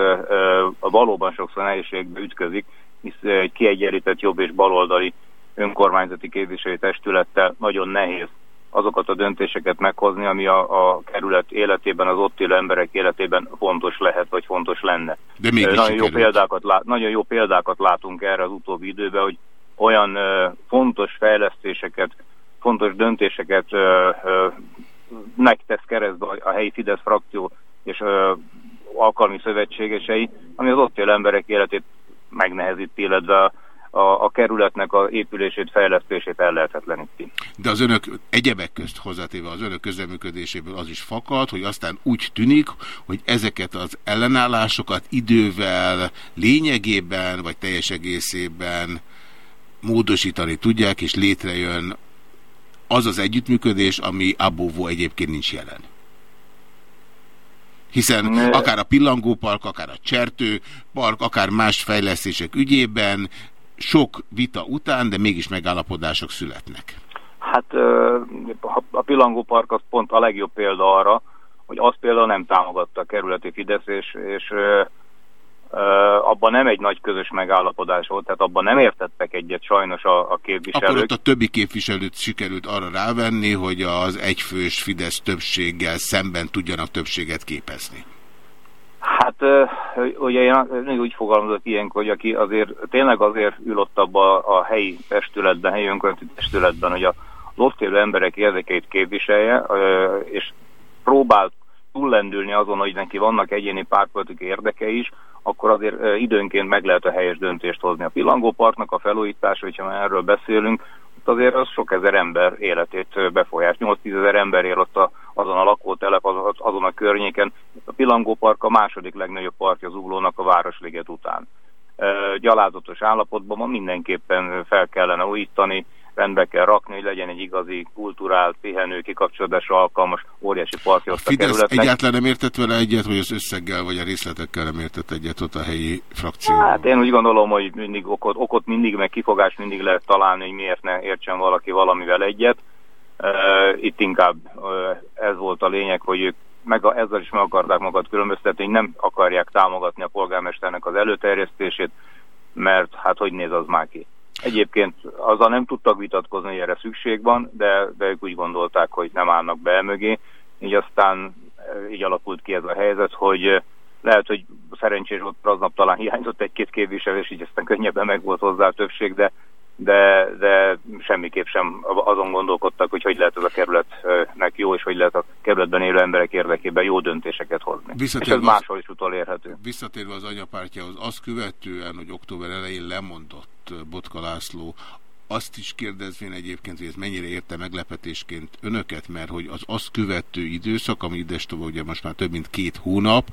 a valóban sokszor nehézségbe ütközik, hisz egy kiegyenlített jobb és baloldali önkormányzati képviselői testülettel nagyon nehéz azokat a döntéseket meghozni, ami a, a kerület életében, az ott élő emberek életében fontos lehet, vagy fontos lenne. De nagyon, jó példákat lát, nagyon jó példákat látunk erre az utóbbi időben, hogy olyan ö, fontos fejlesztéseket, fontos döntéseket ö, ö, megtesz keresztbe a, a helyi Fidesz frakció és ö, alkalmi szövetségesei, ami az ott élő emberek életét megnehezíti, illetve a, a kerületnek a épülését, fejlesztését el lehetetleníti. De az önök egyebek közt hozzátéve az önök közleműködéséből az is fakad, hogy aztán úgy tűnik, hogy ezeket az ellenállásokat idővel lényegében, vagy teljes egészében módosítani tudják, és létrejön az az együttműködés, ami abóvó egyébként nincs jelen. Hiszen akár a pillangópark, akár a csertőpark, akár más fejlesztések ügyében sok vita után, de mégis megállapodások születnek. Hát a Pillangó Park az pont a legjobb példa arra, hogy azt például nem támogatta a kerületi Fidesz, és, és abban nem egy nagy közös megállapodás volt, tehát abban nem értettek egyet sajnos a, a képviselők. Akkor ott a többi képviselőt sikerült arra rávenni, hogy az egyfős Fidesz többséggel szemben tudjanak többséget képezni. Ugye én úgy fogalmazok ilyenkor, hogy aki azért tényleg azért ül ott abba a helyi testületben, helyi önkormányzati testületben, hogy a ott élő emberek érdekeit képviselje, és próbál túllendülni azon, hogy neki vannak egyéni pártpolitikai érdekei is, akkor azért időnként meg lehet a helyes döntést hozni. A Pillangóparknak a felújítása, hogyha már erről beszélünk, azért az sok ezer ember életét befolyás. 8-10 ezer ember él ott a, azon a lakótelep, az, azon a környéken. A Pilangó Park a második legnagyobb parkja Zuglónak a Városliget után. Gyalázatos állapotban van, mindenképpen fel kellene újítani, rendbe kell rakni, hogy legyen egy igazi kulturált, pihenő, kikapcsolódásra alkalmas, óriási parkja a, kerületnek. egyáltalán nem értett vele egyet, vagy az összeggel, vagy a részletekkel nem értett egyet ott a helyi frakció? Hát én úgy gondolom, hogy mindig okot, okot mindig, meg kifogás mindig lehet találni, hogy miért ne értsen valaki valamivel egyet. Uh, itt inkább uh, ez volt a lényeg, hogy ők meg a, ezzel is meg akarták magad különböztetni, hogy nem akarják támogatni a polgármesternek az előterjesztését, mert hát hogy néz az már ki. Egyébként azzal nem tudtak vitatkozni, hogy erre szükség van, de, de ők úgy gondolták, hogy nem állnak be mögé. Így aztán eh, így alakult ki ez a helyzet, hogy eh, lehet, hogy szerencsés volt, aznap talán hiányzott egy-két képviselő, és így aztán könnyebben meg volt hozzá a többség, de, de, de semmiképp sem azon gondolkodtak, hogy hogy lehet ez a kerületnek jó, és hogy lehet a kerületben élő emberek érdekében jó döntéseket hozni. Visszatérve és ez máshol is utolérhető. Visszatérve az anyapártjához, azt követően, hogy október elején lemondott Botka László, azt is kérdezvén egyébként, hogy ez mennyire érte meglepetésként önöket, mert hogy az azt követő időszak, ami idestova ugye most már több mint két hónap,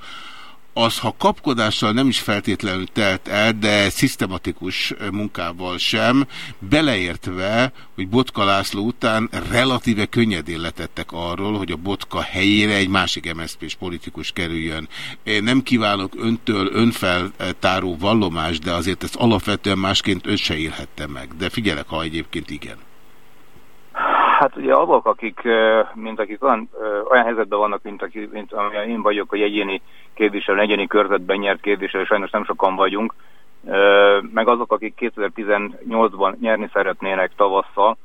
az, ha kapkodással nem is feltétlenül telt el, de szisztematikus munkával sem, beleértve, hogy Botka László után relatíve könnyedén letettek arról, hogy a Botka helyére egy másik MSZP-s politikus kerüljön. Én nem kívánok öntől önfeltáró vallomás, de azért ezt alapvetően másként ön se meg. De figyelek, ha egyébként igen. Hát ugye azok, akik, mint akik olyan, olyan helyzetben vannak, mint, aki, mint amilyen én vagyok, hogy egyéni képviselő, egyéni körzetben nyert képviselő, sajnos nem sokan vagyunk, meg azok, akik 2018-ban nyerni szeretnének tavasszal,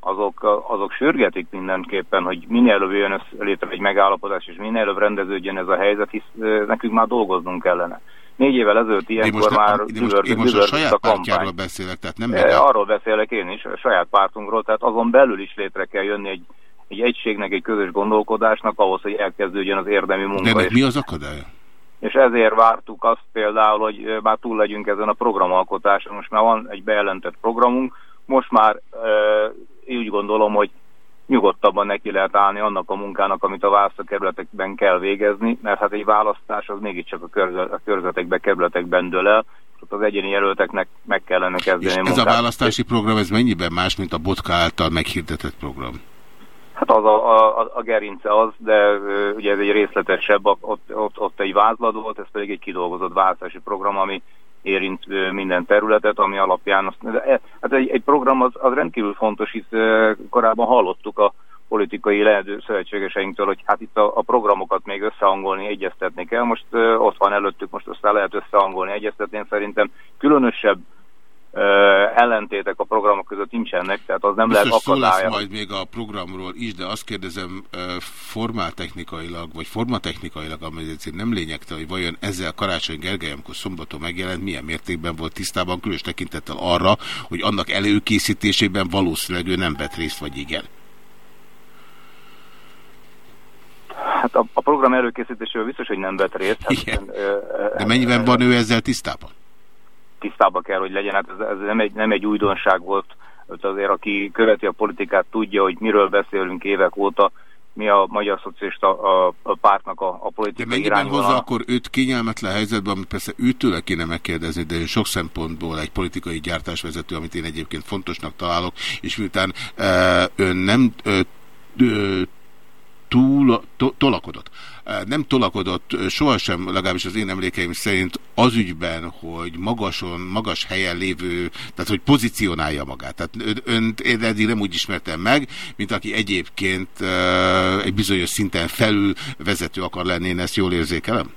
azok, azok sürgetik mindenképpen, hogy minél előbb jön létre egy megállapodás, és minél előbb rendeződjön ez a helyzet, hisz nekünk már dolgoznunk kellene. Négy évvel ezelőtt ilyenkor most, már én most, én most a saját a pártjáról beszélek, tehát nem meg... Arról beszélek én is, a saját pártunkról, tehát azon belül is létre kell jönni egy, egy egységnek, egy közös gondolkodásnak ahhoz, hogy elkezdődjön az érdemi munka. De mi az akadálya? És ezért vártuk azt például, hogy már túl legyünk ezen a programalkotáson. Most már van egy bejelentett programunk, most már e, úgy gondolom, hogy nyugodtabban neki lehet állni annak a munkának, amit a választókerületekben kell végezni, mert hát egy választás az mégiscsak a, körzet, a körzetekbe, kerületekben dől el, az egyéni jelölteknek meg kellene kezdeni És ez munkát. a választási program, ez mennyiben más, mint a Botka által meghirdetett program? Hát az a, a, a gerince az, de ugye ez egy részletesebb, ott, ott, ott egy vázlat volt, ez pedig egy kidolgozott választási program, ami érint minden területet, ami alapján... Azt, e, hát egy, egy program az, az rendkívül fontos, hisz korábban hallottuk a politikai lehető szövetségeseinktől, hogy hát itt a, a programokat még összehangolni, egyeztetni kell. Most uh, ott van előttük, most össze lehet összehangolni, egyeztetni. Szerintem különösebb ellentétek a programok között nincsenek, tehát az nem Biztos lehet akadálya. lesz majd még a programról is, de azt kérdezem formáltechnikailag, vagy formatechnikailag, amely egyébként nem lényegtelen, hogy vajon ezzel Karácsony Gergely, amikor szombaton megjelent, milyen mértékben volt tisztában, különös tekintettel arra, hogy annak előkészítésében valószínűleg ő nem vett részt, vagy igen. Hát a, a program előkészítésével biztos, hogy nem vett részt. Hát. De mennyiben van ő ezzel tisztában? Tisztában kell, hogy legyen. Hát ez, ez nem, egy, nem egy újdonság volt. Azért aki követi a politikát, tudja, hogy miről beszélünk évek óta, mi a Magyar Szocialista a, a pártnak a, a politikai De mennyiben hozza akkor őt kényelmetlen helyzetben, amit persze őtőle kéne megkérdezni, de sok szempontból egy politikai gyártásvezető, amit én egyébként fontosnak találok, és miután e, ön nem e, túl, to, tolakodott. Nem tolakodott sohasem, legalábbis az én emlékeim szerint az ügyben, hogy magason, magas helyen lévő, tehát hogy pozícionálja magát. Tehát önt én eddig nem úgy ismertem meg, mint aki egyébként egy bizonyos szinten felül vezető akar lenni, én ezt jól érzékelem?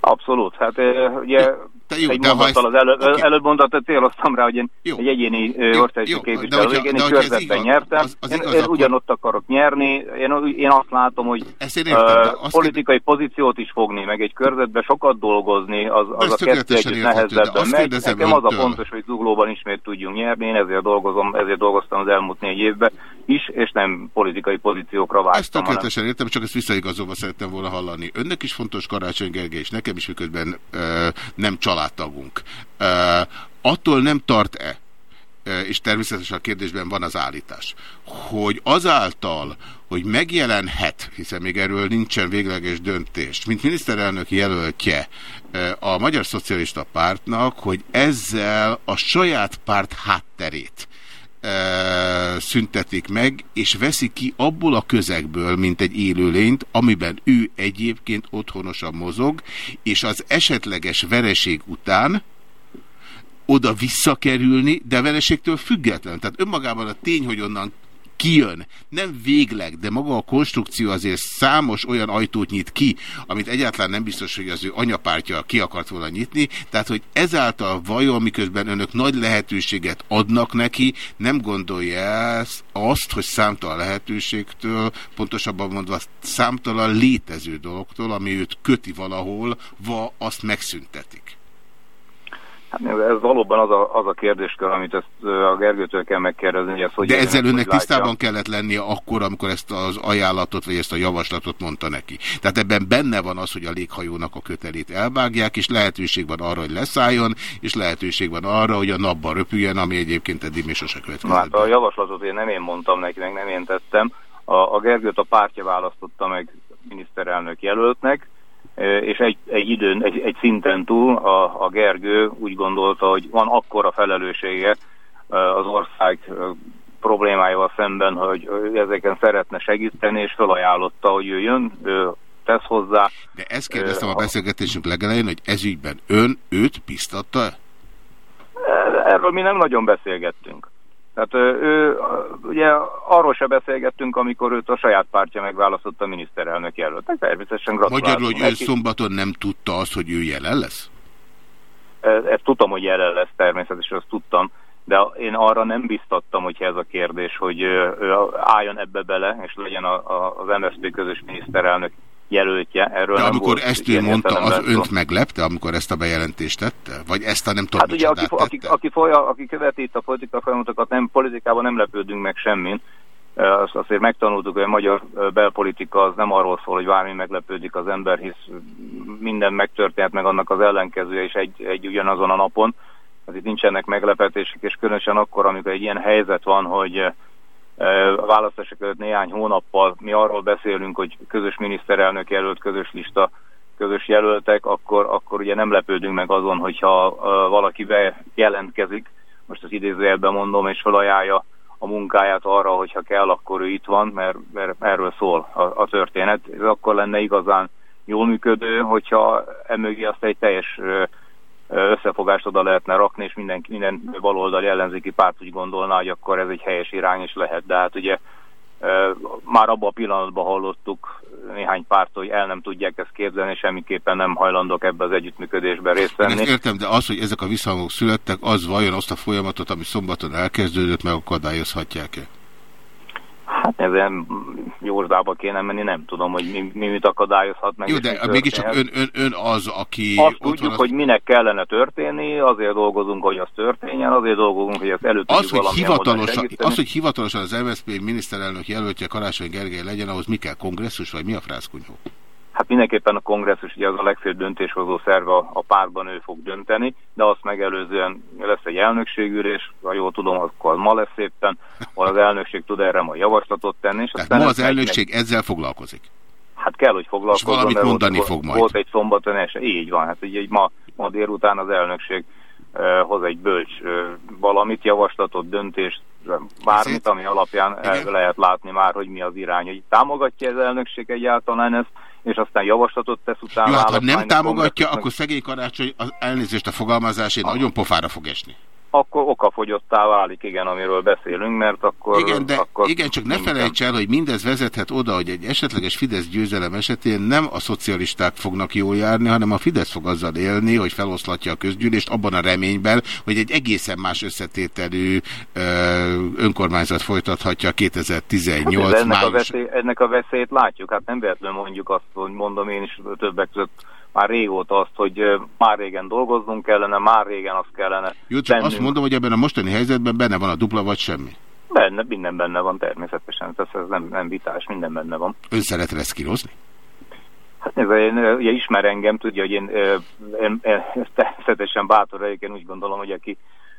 Abszolút. Hát ugye te jó, egy de mondattal az elő, okay. előbb mondatot céloztam rá, hogy én jó. egy egyéni országos képviselő, én egy körzetben nyertem. Az, az én, igaz, én akkor... ugyanott akarok nyerni. Én, én azt látom, hogy én értem, uh, azt politikai kérde... pozíciót is fogni, meg egy körzetben sokat dolgozni, az, az a kettő együtt nehezebben megy. Nekem az a fontos, hogy zuglóban ismét tudjunk nyerni. Én ezért dolgozom, ezért dolgoztam az elmúlt négy évben is, és nem politikai pozíciókra vágytam. Ezt tökéletesen hanem... értem, csak ezt visszaigazolva szerettem volna hallani. Önnek is fontos Karácsony Gergely, és nekem is miközben uh, nem család családtagunk. Attól nem tart-e, és természetesen a kérdésben van az állítás, hogy azáltal, hogy megjelenhet, hiszen még erről nincsen végleges döntés, mint miniszterelnök jelöltje a Magyar Szocialista Pártnak, hogy ezzel a saját párt hátterét szüntetik meg, és veszik ki abból a közegből, mint egy élőlényt, amiben ő egyébként otthonosan mozog, és az esetleges vereség után oda visszakerülni, de vereségtől független. Tehát önmagában a tény, hogy onnan kijön. Nem végleg, de maga a konstrukció azért számos olyan ajtót nyit ki, amit egyáltalán nem biztos, hogy az ő anyapártja ki akart volna nyitni. Tehát, hogy ezáltal vajon, miközben önök nagy lehetőséget adnak neki, nem gondolja azt, hogy számtalan lehetőségtől, pontosabban mondva számtalan létező dologtól, ami őt köti valahol, va azt megszüntetik. Hát ez valóban az a, az a kérdéskör, amit ezt a Gergőtől kell megkérdezni. Hogy ezt hogy De ezzel önnek tisztában kellett lennie akkor, amikor ezt az ajánlatot, vagy ezt a javaslatot mondta neki. Tehát ebben benne van az, hogy a léghajónak a kötelét elvágják, és lehetőség van arra, hogy leszálljon, és lehetőség van arra, hogy a napban röpüljen, ami egyébként eddig még sose következett. Hát a javaslatot én nem én mondtam neki, meg nem én tettem. A, a Gergőt a pártja választotta meg miniszterelnök jelöltnek, és egy, egy időn, egy, egy szinten túl a, a Gergő úgy gondolta, hogy van akkora felelőssége az ország problémáival szemben, hogy ezeken szeretne segíteni, és felajánlotta, hogy jöjjön, ő tesz hozzá. De ezt kérdeztem a beszélgetésünk legelején, hogy ezügyben ön őt biztatta? Erről mi nem nagyon beszélgettünk. Tehát ő, ugye arról se beszélgettünk, amikor őt a saját pártja megválasztotta a miniszterelnök jelölt. Természetesen gratulálunk Magyarul, hogy ő szombaton nem tudta azt, hogy ő jelen lesz? Ezt tudtam, hogy jelen lesz, természetesen azt tudtam, de én arra nem biztattam, hogyha ez a kérdés, hogy álljon ebbe bele, és legyen az MSZP közös miniszterelnök jelöltje. Erről De amikor ezt ő mondta, az önt meglepte, amikor ezt a bejelentést tette? Vagy ezt a nem tudom, Hát ugye, aki, aki, aki, folya, aki követi itt a politika folyamatokat, nem, politikában nem lepődünk meg semmin. azt azért megtanultuk, hogy a magyar belpolitika az nem arról szól, hogy bármi meglepődik az ember, hisz minden megtörtént meg annak az ellenkezője is egy, egy ugyanazon a napon. Az itt nincsenek meglepetések, és különösen akkor, amikor egy ilyen helyzet van, hogy a választások előtt néhány hónappal mi arról beszélünk, hogy közös miniszterelnök jelölt, közös lista, közös jelöltek, akkor, akkor ugye nem lepődünk meg azon, hogyha valaki bejelentkezik, most az idézőjelben mondom, és felajánlja a munkáját arra, hogyha kell, akkor ő itt van, mert, mert erről szól a, a történet. Ez akkor lenne igazán jól működő, hogyha emögé azt egy teljes összefogást oda lehetne rakni, és minden, minden baloldali ellenzéki párt úgy gondolná, hogy akkor ez egy helyes irány is lehet. De hát ugye már abban a pillanatban hallottuk néhány párt, hogy el nem tudják ezt képzelni, semmiképpen nem hajlandók ebbe az együttműködésbe részt venni. Én értem, de az, hogy ezek a visszhangok születtek, az vajon azt a folyamatot, ami szombaton elkezdődött, megakadályozhatják-e? Hát ezen Jordába kéne menni, nem tudom, hogy mi, mi mit akadályozhat meg. Jó, de mégiscsak ön, ön, ön az, aki... Azt tudjuk, az... hogy minek kellene történni, azért dolgozunk, hogy az történjen, azért dolgozunk, hogy az előtt az, hogy hivatalosan, az, hogy hivatalosan az MSZP miniszterelnök jelöltje Karácsony Gergely legyen, ahhoz mi kell kongresszus, vagy mi a frászkunyhó? Hát mindenképpen a kongresszus ugye az a legfőbb döntéshozó szerve a, pártban ő fog dönteni, de azt megelőzően lesz egy elnökségülés, ha jól tudom, akkor ma lesz éppen, ahol az elnökség tud erre majd javaslatot tenni. És Tehát ma az elnökség meg... ezzel foglalkozik? Hát kell, hogy foglalkozzon. És valamit mondani volt, fog majd. Volt egy szombaton eset, így van, hát ugye ma, ma délután az elnökség uh, hoz egy bölcs uh, valamit, javaslatot, döntést, bármit, ami alapján el lehet látni már, hogy mi az irány. Hogy támogatja az elnökség egyáltalán ezt, és aztán javaslatot tesz utána. Jó, hát ha nem támogatja, akkor szegény karácsony az elnézést a fogalmazásért nagyon pofára fog esni akkor okafogyottá válik, igen, amiről beszélünk, mert akkor... Igen, de akkor igen, csak ne felejts el, hogy mindez vezethet oda, hogy egy esetleges Fidesz győzelem esetén nem a szocialisták fognak jól járni, hanem a Fidesz fog azzal élni, hogy feloszlatja a közgyűlést abban a reményben, hogy egy egészen más összetételű ö, önkormányzat folytathatja 2018 hát ennek, a veszély, ennek a veszélyt látjuk, hát nem véletlenül mondjuk azt, hogy mondom én is többek között már régóta azt, hogy már régen dolgoznunk kellene, már régen azt kellene Jó, csak tennünk. azt mondom, hogy ebben a mostani helyzetben benne van a dupla vagy semmi. Benne, minden benne van természetesen, ez, ez nem, nem vitás, minden benne van. Ön szeret reszkírozni? Hát nézd, én, ugye ismer engem, tudja, hogy én, természetesen bátor, én úgy gondolom, hogy aki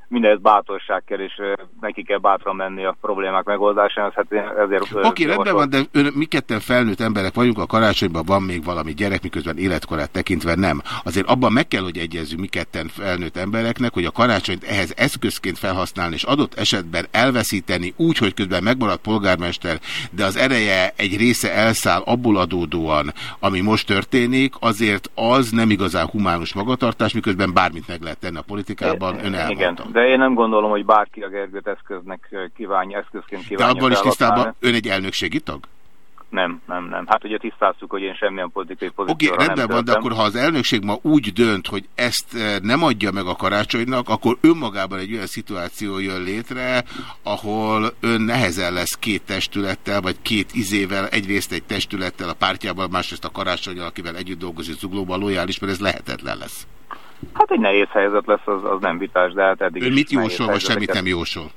mindez bátorság kell, és neki kell bátran menni a problémák megoldásához. Hát ezért... Oké, okay, rendben van, de ön, mi ketten felnőtt emberek vagyunk, a karácsonyban van még valami gyerek, miközben életkorát tekintve nem. Azért abban meg kell, hogy egyezzünk mi ketten felnőtt embereknek, hogy a karácsonyt ehhez eszközként felhasználni, és adott esetben elveszíteni úgy, hogy közben megmaradt polgármester, de az ereje egy része elszáll abból adódóan, ami most történik, azért az nem igazán humánus magatartás, miközben bármit meg lehet tenni a politikában, ön elmondta. Igen, de én nem gondolom, hogy bárki a Gergőt eszköznek kívánja, eszközként kívánja De abban is tisztában ön egy elnökségi tag? Nem, nem, nem. Hát ugye tisztáztuk, hogy én semmilyen politikai pozícióra Oké, okay, rendben van, de akkor ha az elnökség ma úgy dönt, hogy ezt nem adja meg a karácsonynak, akkor önmagában egy olyan szituáció jön létre, ahol ön nehezen lesz két testülettel, vagy két izével, egyrészt egy testülettel a pártjával, másrészt a karácsonyal, akivel együtt dolgozik zuglóban, lojális, mert ez lehetetlen lesz. Hát egy nehéz helyzet lesz, az, az nem vitás, de hát eddig Ön mit jósol, vagy semmit nem jósol?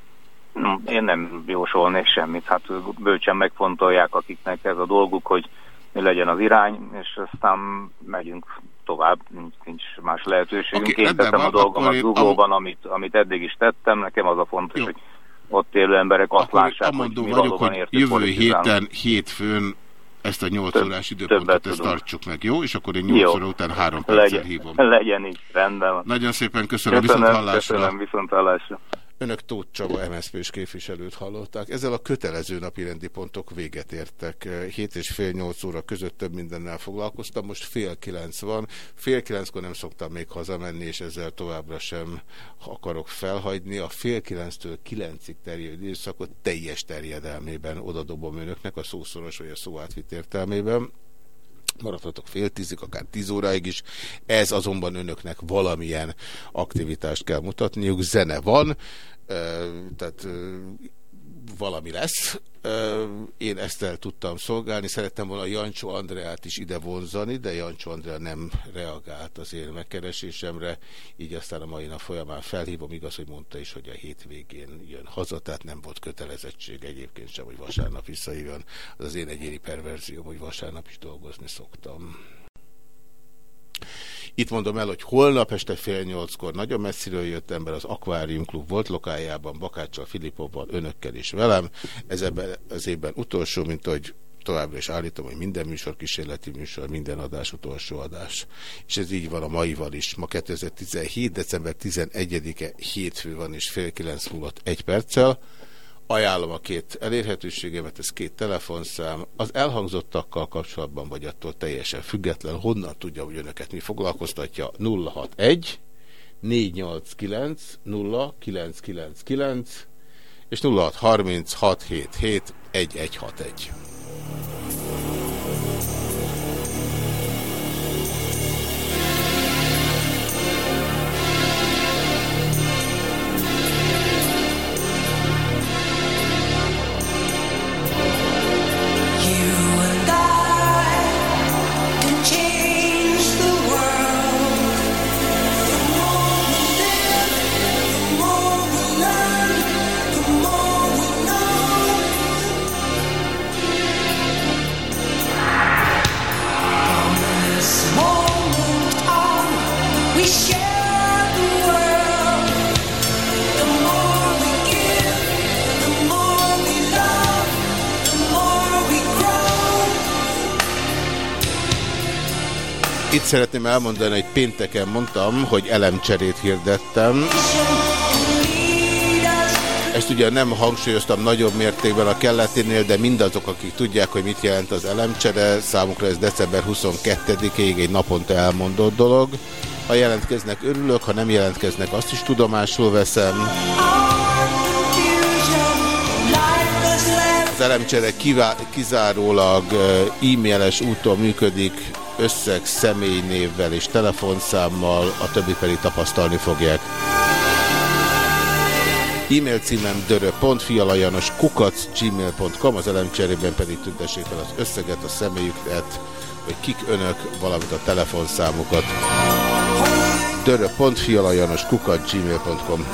Én nem jósolnék semmit, hát bölcsen megfontolják, akiknek ez a dolguk, hogy mi legyen az irány, és aztán megyünk tovább, nincs, nincs más lehetőségünk. Okay, Én tettem a dolgomat Google-ban, amit, amit eddig is tettem, nekem az a fontos, Jó. hogy ott élő emberek azt akkor lássák, hogy mi vagyok, hogy jövő héten, hétfőn ezt a 8 Több, órás időpontot ezt tartsuk meg, jó? És akkor én 8 óra után 3 perccel hívom. Legyen így, rendben van. Nagyon szépen köszönöm, köszönöm viszont hallásra. Köszönöm, viszont hallásra. Önök Tóth Csaba MSZP-s képviselőt hallották. Ezzel a kötelező napi rendi pontok véget értek. 7 és fél 8 óra között több mindennel foglalkoztam. Most fél kilenc van. Fél kilenckor nem szoktam még hazamenni, és ezzel továbbra sem akarok felhagyni. A fél kilenctől kilencig terjedő időszakot teljes terjedelmében odadobom önöknek, a szószoros vagy a szó értelmében maradhatok fél tízig, akár tíz óráig is. Ez azonban önöknek valamilyen aktivitást kell mutatniuk. Zene van, tehát valami lesz. Én ezt el tudtam szolgálni, szerettem volna Jancsó Andreát is ide vonzani, de Jancsó Andrea nem reagált az én megkeresésemre, így aztán a mai nap folyamán felhívom, igaz, hogy mondta is, hogy a hétvégén jön haza, tehát nem volt kötelezettség egyébként sem, hogy vasárnap visszajön. Az az én egyéni perverzióm, hogy vasárnap is dolgozni szoktam. Itt mondom el, hogy holnap este fél nyolckor nagyon messziről jött ember az Aquarium Klub volt lokájában, Bakáccsal, Filipovval, önökkel és velem. Ez ebben az évben utolsó, mint hogy továbbra is állítom, hogy minden műsor kísérleti műsor, minden adás utolsó adás. És ez így van a maival is. Ma 2017. december 11-e hétfő van, és fél kilenc múlott egy perccel. Ajánlom a két elérhetőségemet, ez két telefonszám. Az elhangzottakkal kapcsolatban vagy attól teljesen független, honnan tudja, hogy önöket mi foglalkoztatja 061 489 0999 és 063677 1161. Itt szeretném elmondani, hogy pénteken mondtam, hogy elemcserét hirdettem. Ezt ugye nem hangsúlyoztam nagyobb mértékben a kelleténél, de mindazok, akik tudják, hogy mit jelent az elemcsere, számukra ez december 22-ig egy naponta elmondott dolog. Ha jelentkeznek, örülök, ha nem jelentkeznek, azt is tudomásul veszem. Az elemcsere kizárólag e-mailes úton működik, összeg, személynévvel és telefonszámmal, a többi pedig tapasztalni fogják. E-mail címem dörö.fialajanos kukac gmail.com, az elemcserében pedig tüntessék fel az összeget, a személyüket, hogy kik önök, valamint a telefonszámukat. dörö.fialajanos kukac gmail.com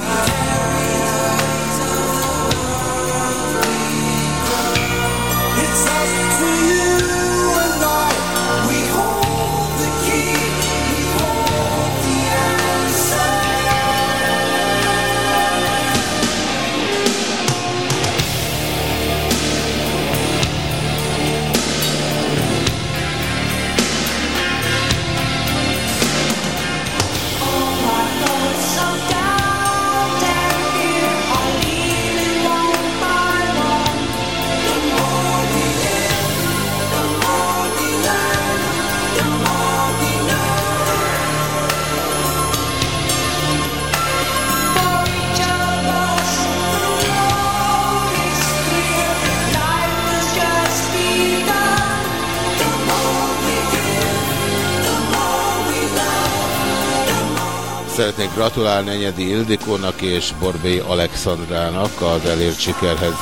Szeretnék gratulálni Enyedi Ildikónak és Borbély Alexandrának az elért sikerhez.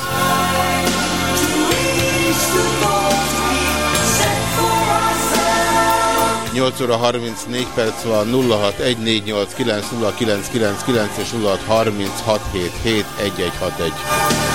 8 óra 34 perc van 0614890999 és 0636771161.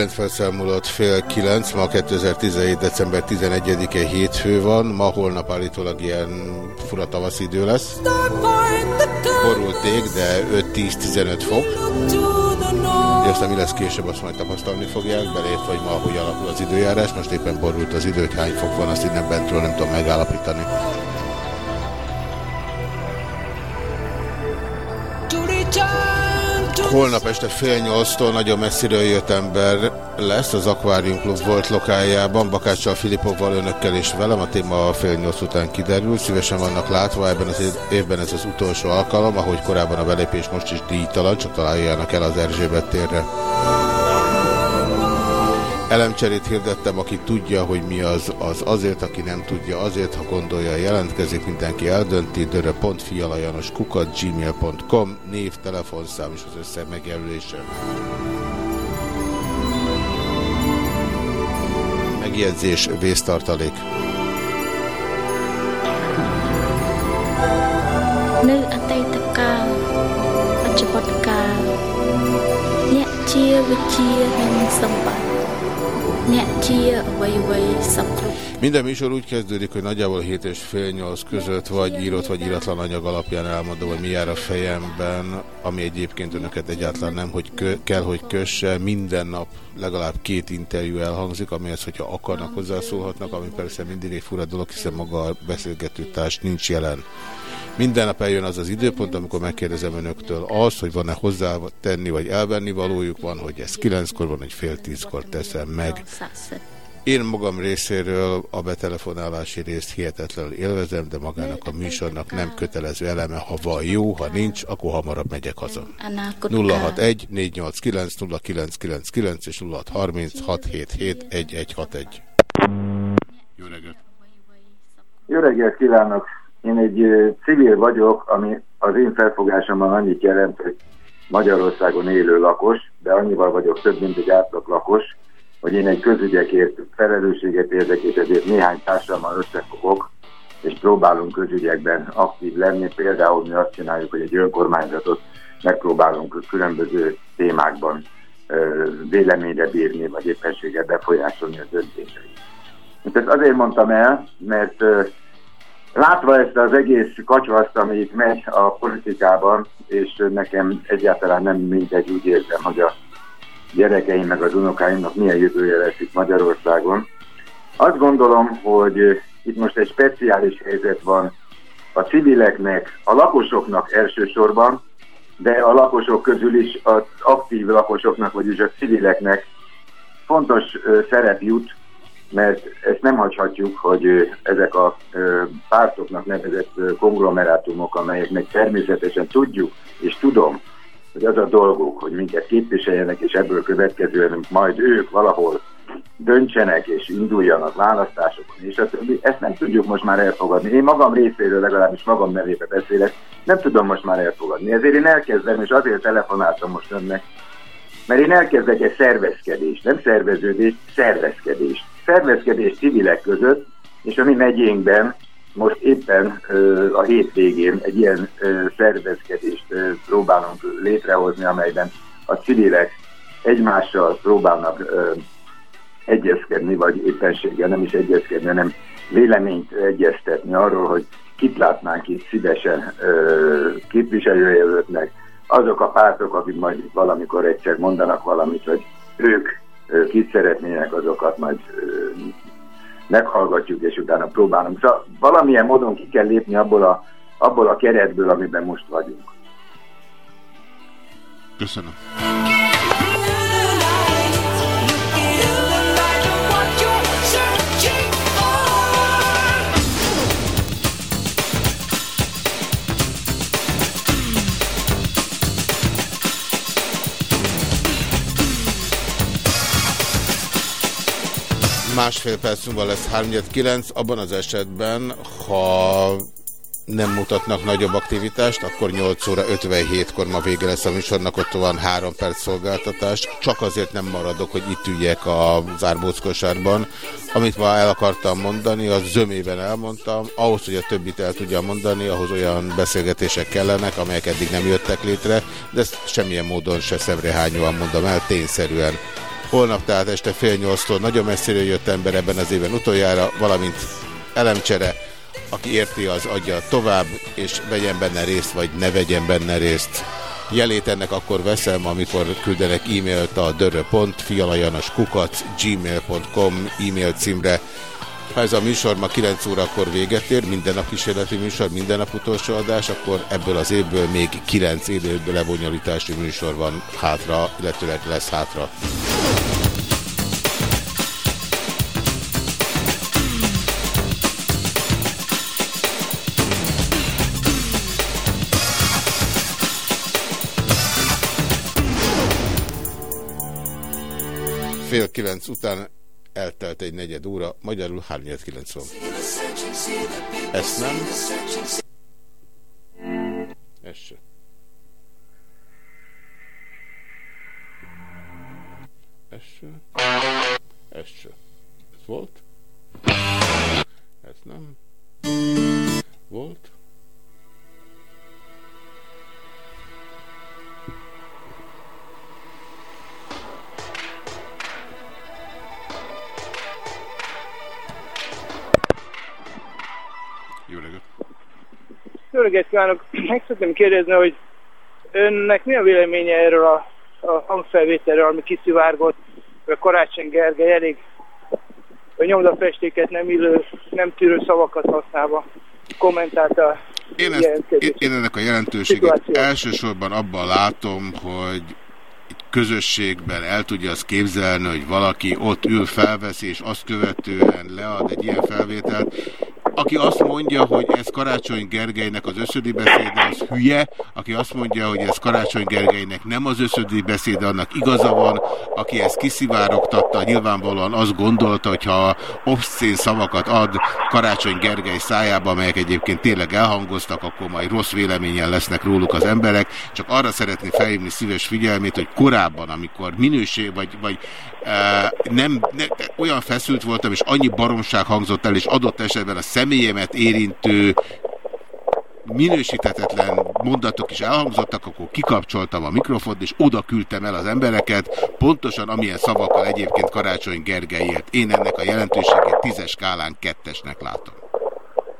9 felszámolott fél 9, ma 2017. december 11-e hétfő van, ma holnap állítólag ilyen fura tavasz idő lesz. Borult ég, de 5-10-15 fok. És aztán mi lesz később, azt majd tapasztalni fogják, belép vagy ma, hogy alakul az időjárás. Most éppen borult az idő, hogy hány fok van, azt innen bentről nem tudom megállapítani. Holnap este fél nyolctól nagyon messziről jött ember lesz az Aquarium Club volt lokájában, Bakáccsal, Filipovval, önökkel és velem. A téma a fél nyolc után kiderül. Szívesen vannak látva, ebben az évben ez az utolsó alkalom, ahogy korábban a belépés most is díjtalan, csak találjanak el az Erzsébet térre. Elemcserét hirdettem, aki tudja, hogy mi az, az azért, aki nem tudja, azért, ha gondolja, jelentkezik, mindenki eldönti, dörö.fialajanos kukat, gmail.com, név, telefonszám és az összeg megjelölése. Megjegyzés, vésztartalék. Nő a tejtakál, a csapatkál, អ្នកជាវិជានិងសម្បត្តិ minden műsor úgy kezdődik, hogy nagyjából 7 és fél 8 között vagy írott vagy íratlan anyag alapján elmondom, hogy mi jár a fejemben, ami egyébként önöket egyáltalán nem hogy kö, kell, hogy kösse. Minden nap legalább két interjú elhangzik, amihez, hogyha akarnak, hozzászólhatnak, ami persze mindig egy fura dolog, hiszen maga a beszélgetőtárs nincs jelen. Minden nap eljön az az időpont, amikor megkérdezem önöktől azt, hogy van-e hozzá tenni vagy elvenni valójuk, van, hogy ez kilenckor van, egy fél tízkor teszem meg. Én magam részéről a betelefonálási részt hihetetlenül élvezem, de magának a műsornak nem kötelező eleme, ha van jó, ha nincs, akkor hamarabb megyek haza. 061 489 0999 és 0630 677 1161. Jó reggelt! Jó reggelt kívánok! Én egy civil vagyok, ami az én felfogásomban annyit jelent, hogy Magyarországon élő lakos, de annyival vagyok több, mint egy átlag lakos, hogy én egy közügyekért felelősséget érdekét, ezért néhány társadalommal összefogok, és próbálunk közügyekben aktív lenni. Például mi azt csináljuk, hogy egy önkormányzatot megpróbálunk különböző témákban véleményre bírni, vagy éppenséggel befolyásolni a döntéseit. Ezt azért mondtam el, mert Látva ezt az egész kacsvaszt, ami itt megy a politikában, és nekem egyáltalán nem mindegy, úgy érzem, hogy a gyerekeim meg az unokáimnak milyen jövője lesz itt Magyarországon. Azt gondolom, hogy itt most egy speciális helyzet van a civileknek, a lakosoknak elsősorban, de a lakosok közül is az aktív lakosoknak, vagyis a civileknek fontos szerep jut, mert ezt nem hagyhatjuk, hogy ezek a pártoknak nevezett konglomerátumok, amelyeknek természetesen tudjuk, és tudom, hogy az a dolguk, hogy minket képviseljenek, és ebből következően majd ők valahol döntsenek és induljanak választásokon, és a többi, ezt nem tudjuk most már elfogadni. Én magam részéről legalábbis magam nevébe beszélek, nem tudom most már elfogadni. Ezért én elkezdem, és azért telefonáltam most önnek, mert én elkezdek egy szervezkedést, nem szerveződést, szervezkedést. Szervezkedés civilek között, és a mi megyénkben most éppen a hétvégén egy ilyen szervezkedést próbálunk létrehozni, amelyben a civilek egymással próbálnak egyezkedni, vagy éppenséggel nem is egyezkedni, hanem véleményt egyeztetni arról, hogy kit látnánk itt szívesen képviselőjelöltnek, azok a pártok, akik majd valamikor egyszer mondanak valamit, hogy ők kit szeretnének, azokat majd meghallgatjuk, és utána próbálunk. Szóval valamilyen módon ki kell lépni abból a, abból a keretből, amiben most vagyunk. Köszönöm. Másfél perc múlva lesz 39, abban az esetben, ha nem mutatnak nagyobb aktivitást, akkor 8 óra 57-kor ma vége lesz a műsornak, ott van 3 perc szolgáltatás. Csak azért nem maradok, hogy itt üljek a zárbóckosárban. Amit ma el akartam mondani, az zömében elmondtam. Ahhoz, hogy a többit el tudja mondani, ahhoz olyan beszélgetések kellenek, amelyek eddig nem jöttek létre, de ezt semmilyen módon se szemrehányóan mondom el, tényszerűen. Holnap tehát este fél nyolctól nagyon messziről jött ember ebben az éven utoljára, valamint elemcsere, aki érti, az adja tovább, és vegyen benne részt, vagy ne vegyen benne részt. Jelét ennek akkor veszem, amikor küldenek e-mailt a dörö.fialajanaskukac gmail.com e-mail címre. Ha ez a műsor ma 9 órakor véget ér, minden nap kísérleti műsor, minden nap utolsó adás, akkor ebből az évből még 9 élő lebonyolítási műsor van hátra, illetőleg lesz hátra. fél kilenc után eltelt egy negyed óra, magyarul 390. Ezt nem. Ez se. Ez se. Ez se. Ez volt. Ez nem. Volt. Jó reggelt kívánok! [CLEARS THROAT] Meg szeretném kérdezni, hogy önnek mi a véleménye erről a, a hangfelvételről, ami kiszivárgott, a Karácsony Gergely elég a nyomdafestéket nem illő, nem tűrő szavakat használva kommentálta én, ezt, én, én ennek a jelentőséget szituáció. elsősorban abban látom, hogy közösségben el tudja azt képzelni, hogy valaki ott ül, felveszi, és azt követően lead egy ilyen felvételt aki azt mondja, hogy ez Karácsony Gergelynek az összödi beszéde, az hülye, aki azt mondja, hogy ez Karácsony Gergelynek nem az összödi beszéde, annak igaza van, aki ezt kiszivárogtatta, nyilvánvalóan azt gondolta, hogy ha obszcén szavakat ad Karácsony Gergely szájába, amelyek egyébként tényleg elhangoztak, akkor majd rossz véleményen lesznek róluk az emberek. Csak arra szeretné felhívni szíves figyelmét, hogy korábban, amikor minőség, vagy, vagy e, nem, ne, olyan feszült voltam, és annyi baromság hangzott el, és adott esetben a személyemet érintő minősítetetlen mondatok is elhangzottak, akkor kikapcsoltam a mikrofont, és oda küldtem el az embereket, pontosan amilyen szavakkal egyébként Karácsony Gergelyért. Én ennek a jelentőségét tízes skálán kettesnek látom.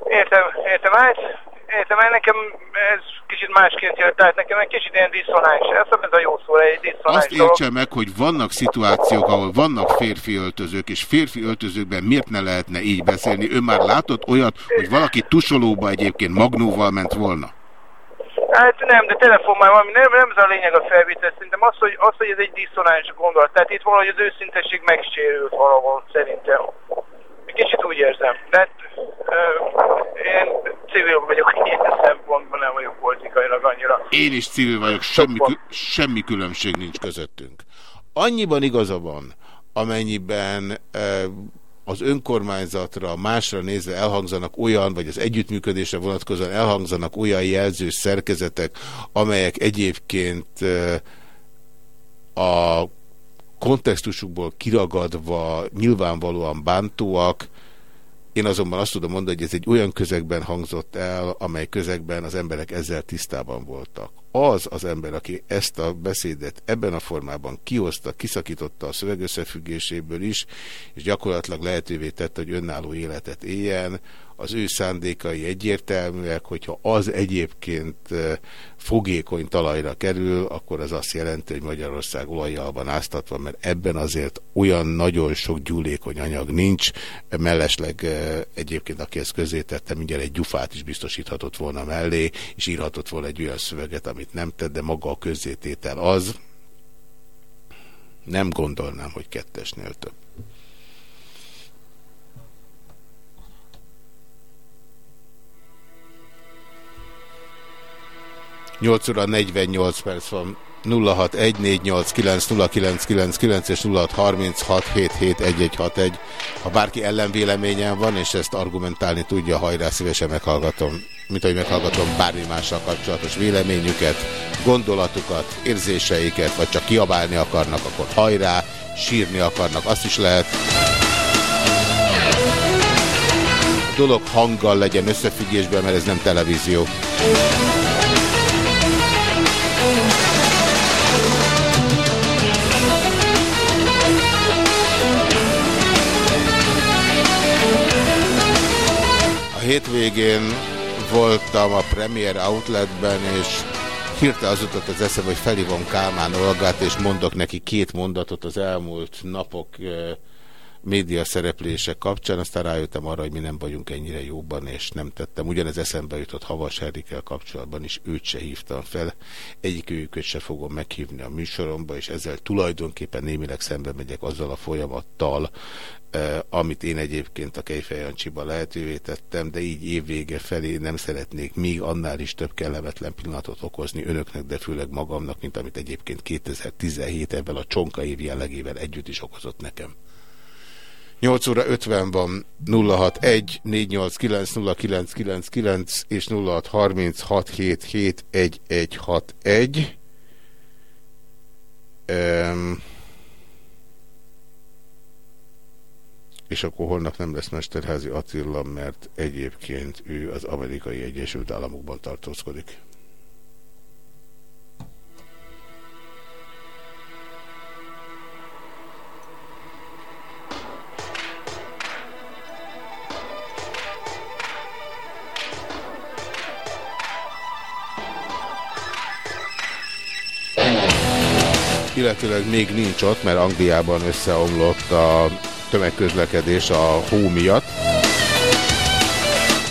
Értem, értem át. Értem, nekem ez kicsit másként jött, tehát nekem egy kicsit ilyen diszonáns. Ez, ez a jó szó, egy diszonáns Azt értse meg, hogy vannak szituációk, ahol vannak férfi öltözők, és férfi öltözőkben miért ne lehetne így beszélni? Ön már látott olyat, hogy valaki tusolóba egyébként magnóval ment volna? Hát nem, de telefonban valami, nem, nem ez a lényeg a felvétel, szerintem az, hogy, az, hogy ez egy diszonáns gondolat. Tehát itt valahogy az őszintesség megsérült valahol, szerintem. Kicsit úgy érzem. De én civil vagyok ilyen szempontból, nem vagyok politikailag annyira. Én is civil vagyok, semmi, semmi különbség nincs közöttünk. Annyiban igaza van, amennyiben az önkormányzatra másra nézve elhangzanak olyan, vagy az együttműködésre vonatkozóan elhangzanak olyan jelző szerkezetek, amelyek egyébként a kontextusukból kiragadva nyilvánvalóan bántóak, én azonban azt tudom mondani, hogy ez egy olyan közegben hangzott el, amely közegben az emberek ezzel tisztában voltak. Az az ember, aki ezt a beszédet ebben a formában kihozta, kiszakította a szövegösszefüggéséből is, és gyakorlatilag lehetővé tette, hogy önálló életet éljen, az ő szándékai egyértelműek, hogyha az egyébként fogékony talajra kerül, akkor az azt jelenti, hogy Magyarország olajjal van áztatva, mert ebben azért olyan nagyon sok gyúlékony anyag nincs, mellesleg egyébként, aki ezt közé tette, mindjárt egy gyufát is biztosíthatott volna mellé, és írhatott volna egy olyan szöveget, amit nem tett, de maga a közzététel az, nem gondolnám, hogy kettesnél több. 8 óra 48 perc van. 0614890999 és 0636771161. Ha bárki ellenvéleményen van, és ezt argumentálni tudja, hajrá szívesen meghallgatom. Mint ahogy meghallgatom bármi mással kapcsolatos véleményüket, gondolatukat, érzéseiket, vagy csak kiabálni akarnak, akkor hajrá, sírni akarnak, azt is lehet. A dolog hanggal legyen összefüggésben, mert ez nem televízió. Hétvégén voltam a Premier Outletben, és hirtelen az jutott az eszem, hogy felhívom Kálmán Olgát, és mondok neki két mondatot az elmúlt napok média szereplése kapcsán, aztán rájöttem arra, hogy mi nem vagyunk ennyire jóban, és nem tettem. Ugyanez eszembe jutott Havas Herikkel kapcsolatban is, őt se hívtam fel. Egyik őket se fogom meghívni a műsoromba, és ezzel tulajdonképpen némileg szembe megyek azzal a folyamattal, eh, amit én egyébként a Kejfejancsiban lehetővé tettem, de így évvége felé nem szeretnék még annál is több kellemetlen pillanatot okozni önöknek, de főleg magamnak, mint amit egyébként 2017 ebben a csonka év jellegével együtt is okozott nekem. 8 óra 50 van 061 489 0999 és 0636771161. Um, és akkor holnap nem lesz Mesterházi Attila, mert egyébként ő az Amerikai Egyesült Államokban tartózkodik. Illetőleg még nincs ott, mert Angliában összeomlott a tömegközlekedés a hó miatt.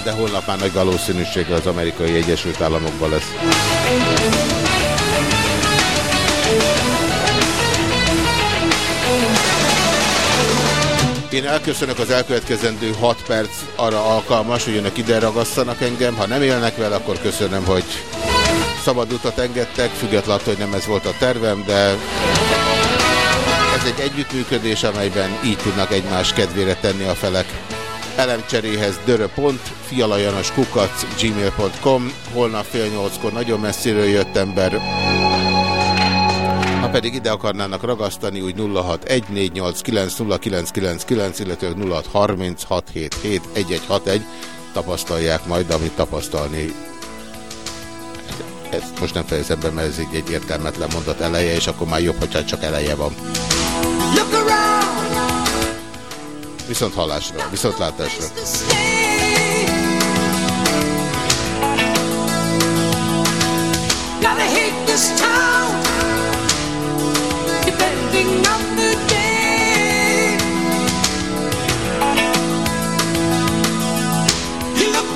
De holnap már nagy valószínűséggel az amerikai Egyesült Államokban lesz. Én elköszönök az elkövetkezendő 6 perc arra alkalmas, hogy önök ide ragasszanak engem. Ha nem élnek vele, akkor köszönöm, hogy szabad utat engedtek, függetlenül, hogy nem ez volt a tervem, de ez egy együttműködés, amelyben így tudnak egymás kedvére tenni a felek. Elemcseréhez dörö.pont, fialajanos kukac, gmail.com, holnap fél nyolckor nagyon messziről jött ember. Ha pedig ide akarnának ragasztani, úgy 0614890999, illetve 0636771161, tapasztalják majd, amit tapasztalni ezt most nem fejezem be, mert ez egy, egy értelmetlen mondat eleje, és akkor már jobb, hogyha csak eleje van. Viszont hallásra, viszont látásra.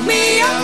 Me up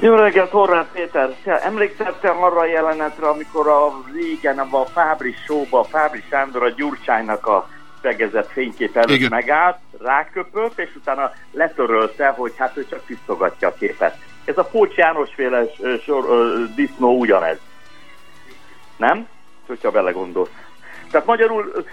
Jó reggelt, Horváth Péter! Emlékszettem arra a jelenetre, amikor a régen a Fábri showba, Fábri Sándor a Gyurcsánynak a fegezett fénykép előtt Igen. megállt, ráköpött, és utána letörölte, hogy hát ő csak tisztogatja a képet. Ez a Pócs János féle sor, disznó ugyanez. Nem? Hogyha belegondolsz. Tehát magyarul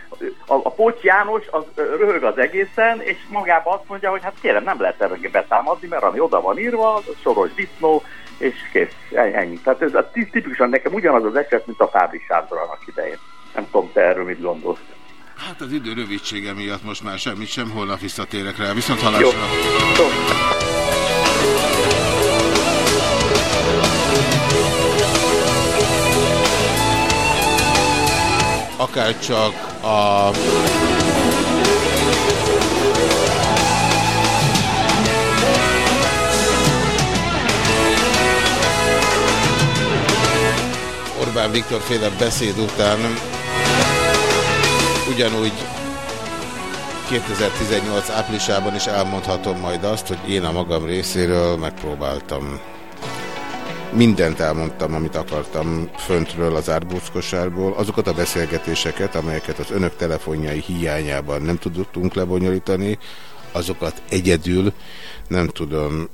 a, a Pocs János az röhög az egészen, és magában azt mondja, hogy hát kérem, nem lehet erre betámadni, mert ami oda van írva, soros disznó, és kész, ennyi. Tehát ez a, tipikusan nekem ugyanaz az eset, mint a Fábri Sándor annak idején. Nem tudom, te erről mit gondolsz. Hát az idő rövidsége miatt most már semmit sem, holnap visszatérek rá. Viszont hallásra. Jó. Jó. Akárcsak a Orbán Viktor féle beszéd után ugyanúgy 2018 áprilisában is elmondhatom majd azt, hogy én a magam részéről megpróbáltam mindent elmondtam, amit akartam föntről az árbóckosárból. Azokat a beszélgetéseket, amelyeket az önök telefonjai hiányában nem tudtunk lebonyolítani, azokat egyedül nem tudom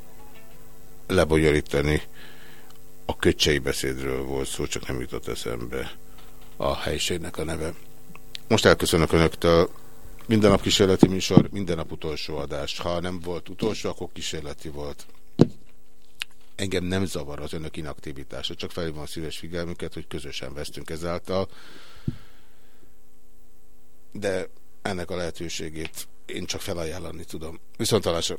lebonyolítani. A köcsei beszédről volt szó, csak nem jutott eszembe a helységnek a neve. Most elköszönök önöktől. Minden nap kísérleti műsor, minden nap utolsó adás. Ha nem volt utolsó, akkor kísérleti volt. Engem nem zavar az önök inaktivitása, csak felhívom a szíves figyelmüket, hogy közösen vesztünk ezáltal. De ennek a lehetőségét én csak felajánlani tudom. Viszont találásra.